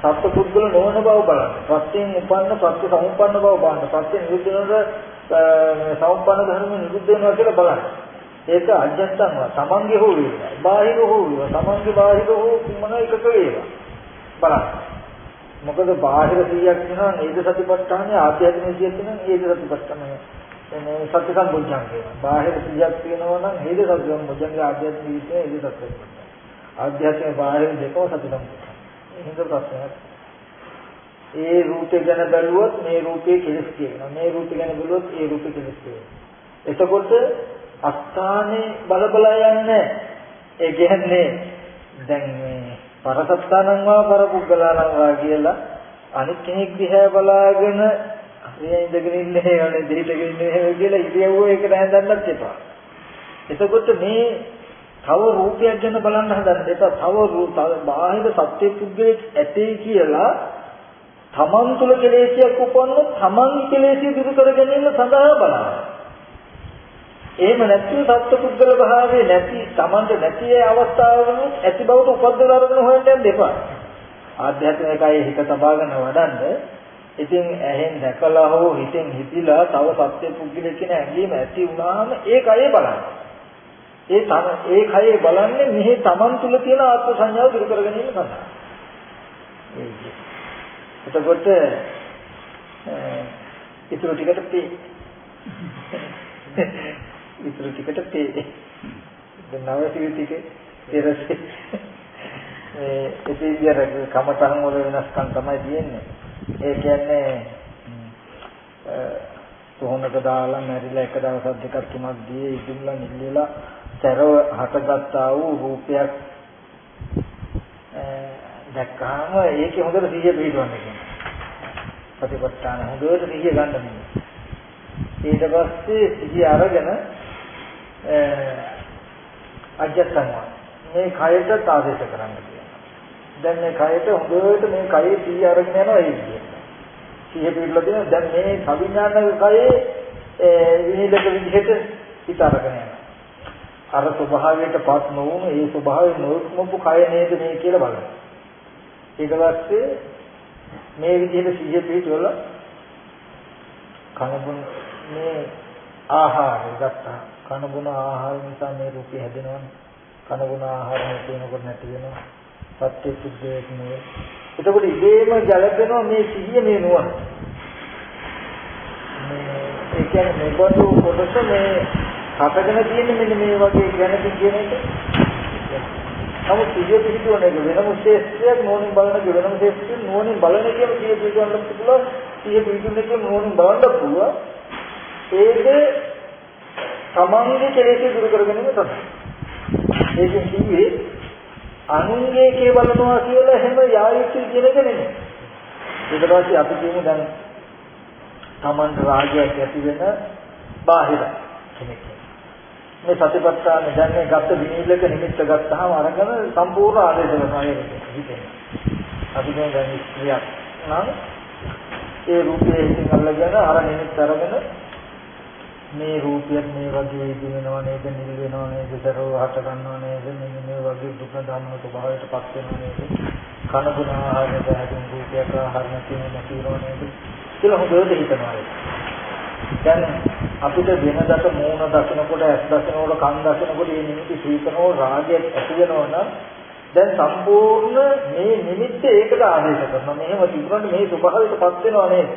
[SPEAKER 1] සත්ව පුද්ගල නොවන බව බලන්න. ප්‍රත්‍යයෙන් උපන්න ප්‍රත්‍ය සමුප්පන්න බව බලන්න. ප්‍රත්‍ය නිරුද්ධ වෙනද සමුප්පන්න ධර්ම නිරුද්ධ වෙනවා කියලා බලන්න. ඒක අජත්තන්ව තමන්ගේ හෝ වේවා. බාහිර හෝ වේවා. තමන්ගේ බාහිර හෝ මොන එකක වේවා. බලන්න. මොකද බාහිර 100ක් වෙනවා නේද සතිපට්ඨානේ ආධ්‍යාත්මික 100ක් වෙනවා නේද සතිපට්ඨානේ මේ සත්‍ය සම්බුද්ධං කියනවා. බාහිර 100ක් වෙනවා නම් නේද සත්‍ය සම්බුද්ධංගේ ආධ්‍යාත්මික 100 නේද සත්‍ය සම්බුද්ධං. ආධ්‍යාත්මික බාහිර දෙකම සත්‍ය සම්බුද්ධං. එහෙනම් ප්‍රශ්නයක්. ඒ රූපේ ගැන බැලුවොත් මේ රූපේ කෙලස් කියනවා. මේ රූපේ ගැන බැලුවොත් ඒ රූපේ කෙලස් කියනවා. එතකොට අස්ථානේ බල බල යන්නේ ඒ කියන්නේ දැන් මේ පරසත්තානං වා පරපුග්ගලානං වා කියලා අනිත් කෙනෙක් දිහා බලාගෙන මේ ඉඳගෙන ඉන්නේ යන්නේ දෙහිටගෙන ඉන්නේ කියලා ඉතියවෝ ඒකට හඳන්නත් එපා. එතකොට මේ තව රූපයක් ගැන බලන්න හදන්න එපා. තව රූප බාහිර සත්‍ය පුද්ගලෙක් ඇතේ කියලා තමන් තුළ කෙලෙසියක් උපන්නොත් තමන් කෙලෙසිය දුරු කර ගැනීම සඳහා බලන්න. එහෙම නැත්නම් සත්පුද්ගල භාවයේ නැති Tamanට නැති ඒ අවස්ථාවවලුත් ඇති බවට උපද්දව අරගෙන හොයන්න යන්න එපා. ආධ්‍යාත්මිකයි හිත තබාගෙන වඩන්න. ඉතින් ඇහෙන් දැකලා හෝ හිතෙන් හිතිලා තව සත්පුද්ගල කියන ඇඟීම ඇති වුණාම ඒ කයේ බලන්න. ඒ තම ඒ කයේ බලන්නේ මෙහි Taman තුල තියෙන ආත්ම සංඥාව දුරු කර ගැනීම සඳහා. එතකොට ඉතුරු ටිකට පේ ඉතුරු ටිකට තේ. දැන් නව ටිකේ ඊරසේ මේ ඉතින් කමතහන් වල වෙනස්කම් තමයි තියෙන්නේ. ඒ කියන්නේ කොහොමද දාලා මැරිලා එක දවසක් දෙකක් තුනක් ගියේ ඉදුම්ලා නිල්ලලා සැරව හටගත්තා වූ රූපයක් දැක්කහම ඒකේ හොඳට සිහිය පිටවන්න කියනවා. ප්‍රතිපත්තාන හොඳට සිහිය ගන්න මෙන්න. ඊට පස්සේ සිහිය අරගෙන අජත්තනවා. මේ කයට ආදේශ කරන්න කියනවා. දැන් මේ කයට හොඳට මේ කයේ සිහිය අරගෙන යනවා ඒ විදිහට. සිහිය පිටලා දෙනවා දැන් මේ සවිඥානික කයේ විනිදක විදිහට හිත අරගෙන යනවා. අර ස්වභාවයටපත් නොවුන ඒ ස්වභාවය නොක්මපු කය නේද මේ කියලා බලන්න. ඊට පස්සේ මේ විදිහට සිහිය පිටවල කනබුන මේ ආහාරය ගත්තා. කනබුන ආහාර නිසා මේ රූපය හැදෙනවනේ. කනබුන ආහාර නැතිනකොට නැති වෙනවා. සත්‍ය සුද්ධයක් නෙවෙයි. එතකොට ඉබේම ගැලපෙනවා මේ සිහිය මේ නුවණ. මේ ඒ කියන්නේ මේ බඳු කොටස මේ හතගෙන තියෙන්නේ මෙන්න මේ වගේ ගැනකින් කියන එක. නමුත් සිහිය පිහිටුවන එක වෙනම ශේෂ්ත්‍රයක් නෝනින් බලන එක වෙනම ශේෂ්ත්‍රයක් නෝනින් බලන එකම සිහිය පිහිටවන්න පුළුවන්. සිහිය පිහිටුන එක නෝනින් බලන්න පුළුවන්. ඒක තමන්ගේ කෙලෙස් දුරු කරගැනීම තමයි. ඒකෙන් කිව්වේ අනුන්ගේ කේ බලනවා කියලා එහෙම යායුක්ති කියන එක නෙමෙයි. ඊට පස්සේ අපි කියමු දැන් තමන්ට රාගයක් ඇති වෙන බාහිර කෙනෙක්. මේ සතිපට්ඨාන දැන් මේ ගත්ත විනිවිදක නිමිත්ත ගත්තාම අරගෙන සම්පූර්ණ ආදේශ කරනවා ඒක හිතෙන්. අපි දැන් දැන් ඉස්ත්‍රියක් නම් ඒ රූපයේ හිතින් අල්ලගෙන අර නිමිත්ත අරගෙන මේ රූපයක් මේ වගේ ඉදිනව නේද? නිල් වෙනව නේද? දරව හට ගන්නව නේද? මෙන්න මේ වගේ දුක ධම්ම ස්වභාවයට පත් වෙනව නේද? කන ගුණ ආහාරයට හැදුණු රූපයක් ආහාර නැති නැතිව නේද? කියලා හොඳට හිතනවා. දැන් අපිට වෙනදට මූණ දකිනකොට ඇස් දකිනකොට කන් දකිනකොට මේ නිමිති සීතනෝ රාගයක් ඇති වෙනවා නම් දැන් සම්පූර්ණ මේ නිමිත්ත ඒකට ආදේශ කරනවා. මෙහෙම තිබුණාට මේ ස්වභාවයටපත් වෙනව නේද?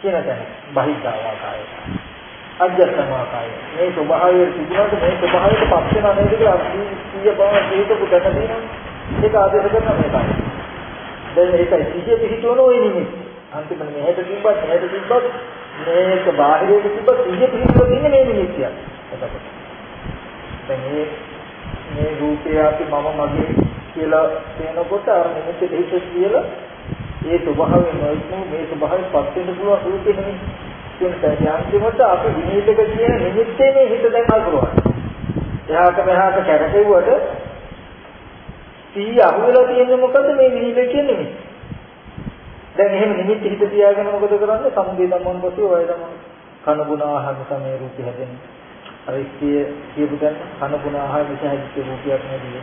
[SPEAKER 1] කියන තැන බහිද්ධාවාකාරය අජ්ජත්මාකාරය මේ ස්වභාවය තිබුණාට මේ ස්වභාවයටපත් වෙනව නේද කියලා අසීය බව හේතුක දැක තියෙනවා ඒක ආදේශ කරන මේකයි. දැන් ඒකයි සිහිය පිහිටවන ওই නිමිත්ත අන්තිමට මෙහෙට තිබ්බත් මෙහෙට තිබ්බත් මේක බාහිරයට තිබ්බ සිහිය පිළිබඳව තියෙන මේ නිමිතිය. එතකොට. දැන් මේ මේ රූපය අපි මම මගේ කියලා කියනකොට අර නිමිති දෙහිත කියලා ඒ ස්වභාවය නොයිස්මු මේ ස්වභාවයෙන් පත් වෙන්න පුළුවන් රූපේ නෙමෙයි. කියන තැනන්තිමට අපි විනීතක කියන නිමිත්තේ මේ හිත දැන් අල්පරවා. එහාට මෙහාට කැරකෙව්වට සී අහුවෙලා තියෙන්නේ මොකද්ද මේ විනීතක කියන නිමිති. දැන් එහෙම නිමිති හිත තියාගෙන මොකද කරන්නේ? සමුදේ ධම්මං පස්සේ වය ධම්මං කන ගුණ ආහාර නිසා මේ රූපය හැදෙන්නේ. අර ඉස්තිය කියපු දැන් කන ගුණ ආහාර නිසා හැදිච්ච රූපයක් නෙවෙයි.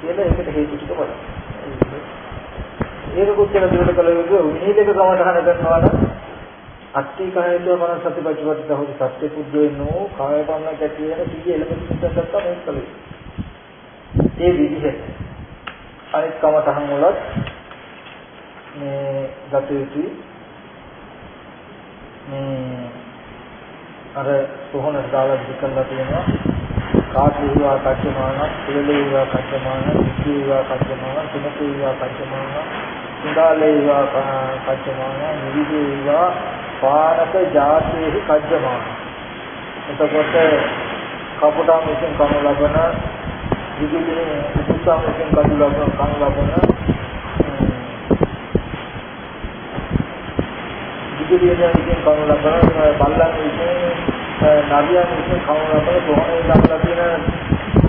[SPEAKER 1] කියලා ඒකට හේතු ටික බලන්න. ඒක කොච්චර දුරට කළ යුතුද? විනීතක කමටහන කරනවා නම් අත්ති කායතෝ මන සතිපටිපට්ඨ හොදි සත්‍ය පුද්ගලනෝ කාය පමණ කැටි වෙන සිය එළඹ සිතක් තමයි කලේ. ඒ විදිහට අනිත් කමටහන් වලත් මේ ගත යුතුයි මේ අර සෝහන දාලා විකල්ලා තියෙනවා කාටේවා කච්චමාන පිළලේවා කච්චමාන විචේවා කච්චමාන තුනකේවා කච්චමාන සුදාලේවා කච්චමාන නිවිදේවා පානක ජාතේහි කච්චමාන එතකොට කපුටා මිසින් කනු ලබන විදුලියේ උපුටා මිසින් කනු ලබන කනු ලබන ඉදිරියෙන් විසින් කවුරු ලබන බල්ලන් විසින් නවියන් විසින් කවුරු ලබන කොහොමද ලබලා තියෙන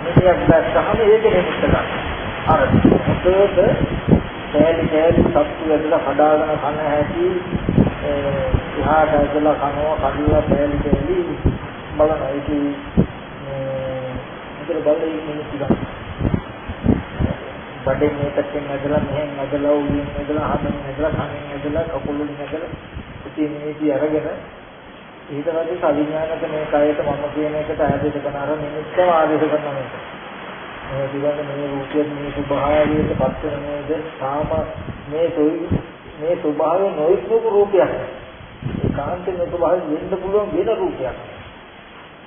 [SPEAKER 1] මේක දැක්කහම ඒක නිමිත්ත ගන්න. අර හොතේට කෑලි කෑලි සත්තු ඇදලා හදාගෙන කන හැටි එහාට ඇදලා කනවා කඩියලා කෑලි කෑලි බලන ඒක මේ බලලා නිමිත්ත ගන්න. බඩෙන් මේ පැත්තෙන් ඇදලා මෙහෙන් ඇදලා උඩින් ඇදලා හදෙන් ඇදලා කනෙන් ඇදලා කකුලෙන් ඇදලා ඉතින් මේකී අරගෙන ඊට පස්සේ සවිඥානික මේ කයට මම කියන එකට ආදේශ කරන අර නිමිත්තම ආදේශ කරන මේක. මේ දිගට මේ රූපයේ මේ ස්වභාවයට පත් වෙන නේද? තාම මේ සොයි මේ ස්වභාවය නොයිස්මක රූපයක්. ඒකාන්තයෙන් මේ ස්වභාවය වෙන්න පුළුවන් වෙන රූපයක්.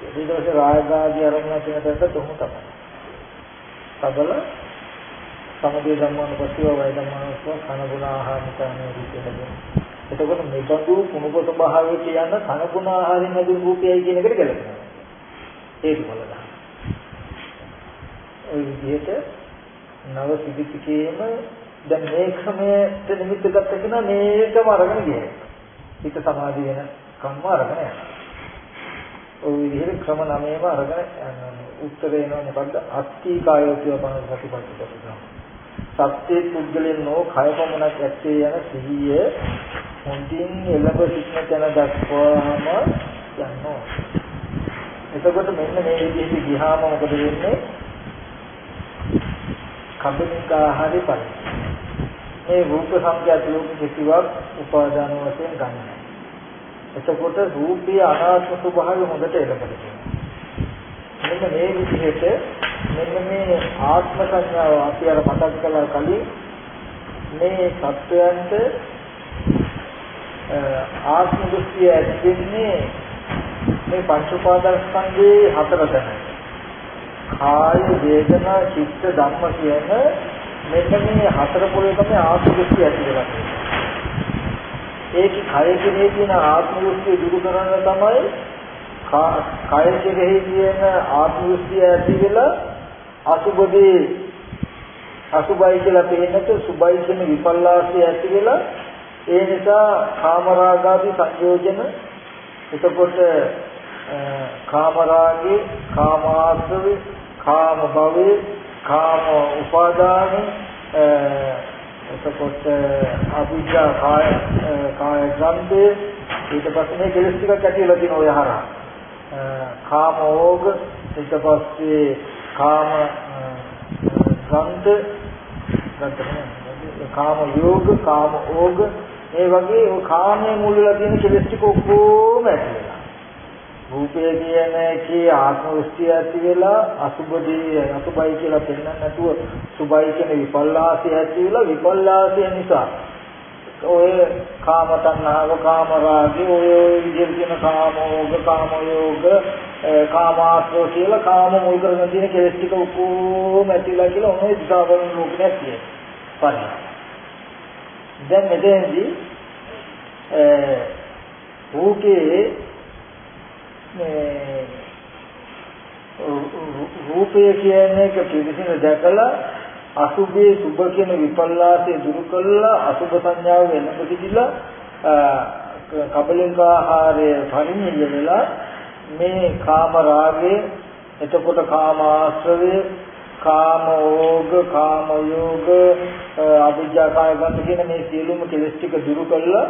[SPEAKER 1] ඊට පස්සේ රාගාදී අරමුණ තියෙනකොට තොමු තමයි. සබල සමදේ ධම්මන පස්තිව වය ධම්මනස්ව කන ගුණ ආහාර නිකානේ රූපය හැදෙනවා. එතකොට මෙබඳු කුණුපොත භාවයට යන කනකුණ ආහාරයෙන් ලැබෙන රූපයයි කියන එකට ගැලපෙනවා. ඒක බලන්න. ඒ විදිහට නව සිදිතිකේම දැන් මේ ක්‍රමයට නිමිත්ත ගත්ත කෙනා මේකම අරගෙන ගියා. හිත සමාධි වෙන කම්ම අරගෙන යනවා. ඔය විදිහට ක්‍රම නමේම අරගෙන උත්තරේ එනවා මොකද්ද? අත්ති කායෝතිය පන ප්‍රතිපත්තිය. සත්‍ය පුද්ගලයන් නෝ කය පමණක් ඇත්තේ යන සිහිය හොඳින් එළඹ සිටින තැන දක්වාම යනවා. එතකොට මෙන්න මේ විදිහට ගියාම මොකද වෙන්නේ? කබලික ආහාරي පරිදි. මේ රූප සංඛ්‍යාත ලෝක කිසිවක් උපාදාන වශයෙන් ගන්නවා. එතකොට රූපී අනාත්ම ස්වභාවය හොඳට එළඹෙනවා. මෙන්න මේ විදිහට මෙන්න මේ ආත්ම සංඥාව අපි අර මතක් කළා කලින් මේ සත්වයන්ට ආත්ම දෘෂ්ටිය ඇතිවෙන්නේ මේ පංච උපාදානස්කන්ධයේ හතර දැනයි. කාය වේදනා චිත්ත ධම්ම කියන මෙන්න මේ හතර පොළේ තමයි ආත්ම දෘෂ්ටි ඇති වෙන්නේ. ඒකේ කය කෙරෙහි තියෙන ආත්ම දෘෂ්ටිය දුරු කරන්න තමයි කය කෙරෙහි තියෙන ආත්ම දෘෂ්ටිය ඇති වෙලා අසුබදී අසුබයි කියලා පේනට සුබයි කියන විපල්ලාසය ඇති වෙලා ඒ නිසා කාමරාගාදී සංයෝජන එතකොට කාමරාගේ කාමාශ්‍රවේ කාම භවේ කාම උපාදාන එතකොට අවිජ්ජා කාය කාය ගන්ධේ ඊට පස්සේ මේ කෙලස් ටිකක් ඇති වෙලා තියෙන ඔය හරහා. කාම ඕග ඊට පස්සේ කාම ගන්ධ. කාම යෝග කාම ඕග. මේ වගේ ඔය කාමයේ මුල් වෙලා තියෙන කෙලස් ටික ඔක්කොම ඇති වෙලා. රූපය කියන එකේ ආත්ම දෘෂ්ටිය ඇති වෙලා අසුබදී අසුබයි කියලා පෙන්වන්න නැතුව සුබයි කියන විපල්ලාසය ඇති වෙලා විපල්ලාසය නිසා ඔය කාම තණ්හාව කාම රාගය ඔය ඔය විදිහට කියන කාමෝග කාමයෝග කාමාත්‍රෝ කියලා කාම මුල් කරගෙන තියෙන කෙලෙස් ටික ඔක්කොම ඇතිලා කියලා ඔනේ දිශාවන ලෝකයක් තියෙනවා. දැන් මෙතෙන්දී රූපේ මේ රූපය කියන එක පිළිසින දැකලා අසුභයේ සුභ කියන විපල්ලාසය දුරු කළා අසුභ සංඥාව වෙනකොට සිටිලා කබලින්ක ආහාරය පරිණිය වෙලා මේ කාම රාගය එතකොට කාම ආශ්‍රවය කාම ඕග කාම යෝග අවිජ්ජා කාය ගන්න කියන මේ සියලුම කෙලස් ටික දුරු කළා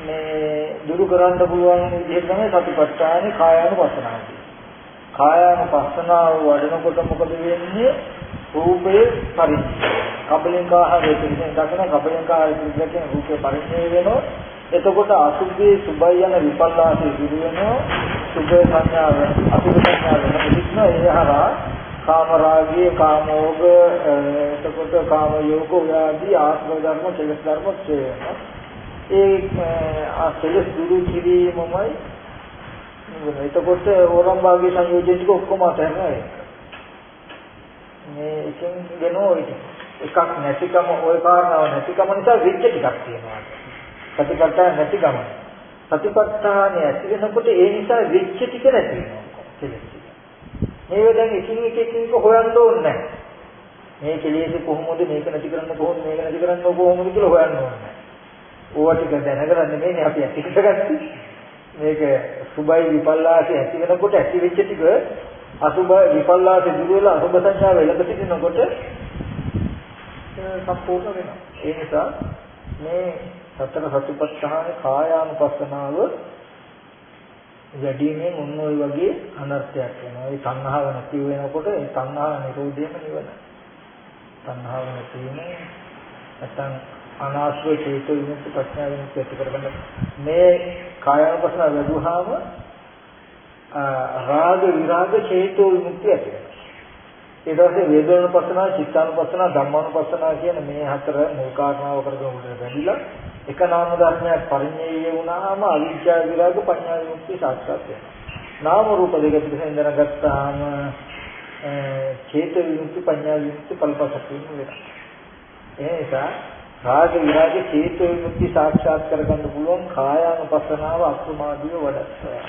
[SPEAKER 1] මේ දුරු කරන්න පුළුවන් විදිහ තමයි සතිපට්ඨානේ කායානුපස්සනාව කියන්නේ. කායානුපස්සනාව වඩනකොට මොකද වෙන්නේ? රූපේ පරිච්ඡේද. කබලින්කාහාරය කියන්නේ දකින කබලින්කාහාරය කියන්නේ රූපේ පරිච්ඡේද වෙනවා. එතකොට අසුභේ සුභය යන විපල්ලාසය දුරු වෙනවා. සුභ සංඥාව අසුභ සංඥාව වෙනකොට එහරා කාම රාගයේ කාමෝග එතකොට කාම යෝග ආදී ආත්ම ධර්ම කෙලස් ධර්ම ක්ෂේම ඒ කෙලස් දුරු කිරීමමයි. නුඹ එතකොට ඕරම් භාගයේ සංයෝජන ටික ඔක්කොම අතහැරලා මේ එකෙන් දෙනෝ එකක් නැතිකම ওই කාරණාව නැතිකම නිසා වෙච්ච ටිකක් තියෙනවා. ප්‍රතිපත්තා නැතිකම. ප්‍රතිපත්තානේ ඇති වෙනකොට ඒ නිසා වෙච්ච ටික නැති වෙනවා. මේව දැන් එකින් එක එකින් එක හොයන්න ඕනේ නැහැ. මේ කෙලෙස් කොහොමද මේක නැති කරන්න කොහොමද මේක නැති කරන්න කොහොමද කියලා හොයන්න ඕනේ නැහැ. ඕවා ටික දැනගන්න නෙමෙයි අපි ඇති කරගත්තේ. මේක සුභයි විපල්ලාසය ඇති වෙනකොට ඇති වෙච්ච ටික අසුභ විපල්ලාසය දුර වෙලා අසුභ සංඥාව එළඹ සිටිනකොට සම්පූර්ණ වෙනවා. ඒ නිසා මේ සතර සතිපට්ඨාන කායානුපස්සනාව වැඩිමෙන් ඔන්න ඔය වගේ අනර්ථයක් වෙනවා. ඒ තණ්හාව නැති වෙනකොට ඒ තණ්හාව නිරෝධයම නිවන. තණ්හාව නැති වෙන නැත්නම් අනාශ්‍රය චේතෝ විමුක්ති ප්‍රඥා විමුක්ති ඇති කරගන්න. මේ කායවසන වැඩුවාම රාග විරාග චේතෝ විමුක්ති ඇති වෙනවා. ඊට පස්සේ වේදනානුපස්සනා චිත්තානුපස්සනා ධම්මානුපස්සනා කියන මේ හතර මුල් කාරණාව කරගෙන උඩට වැඩිලා එක නාම ධර්මයක් පරිඤ්ඤය වුණාම අවිජ්ජා විරාග පඤ්ඤා විමුක්ති සාක්ෂාත් වෙනවා. නාම රූප දෙක පිළිසෙන් දැනගත්තාම චේත විමුක්ති පඤ්ඤා විමුක්ති කල්පසක් වෙනවා. ඒ නිසා රාග විරාග චේතෝ විමුක්ති සාක්ෂාත් කරගන්න පුළුවන් කායානුපස්සනාව අප්‍රමාදීව වඩත්තා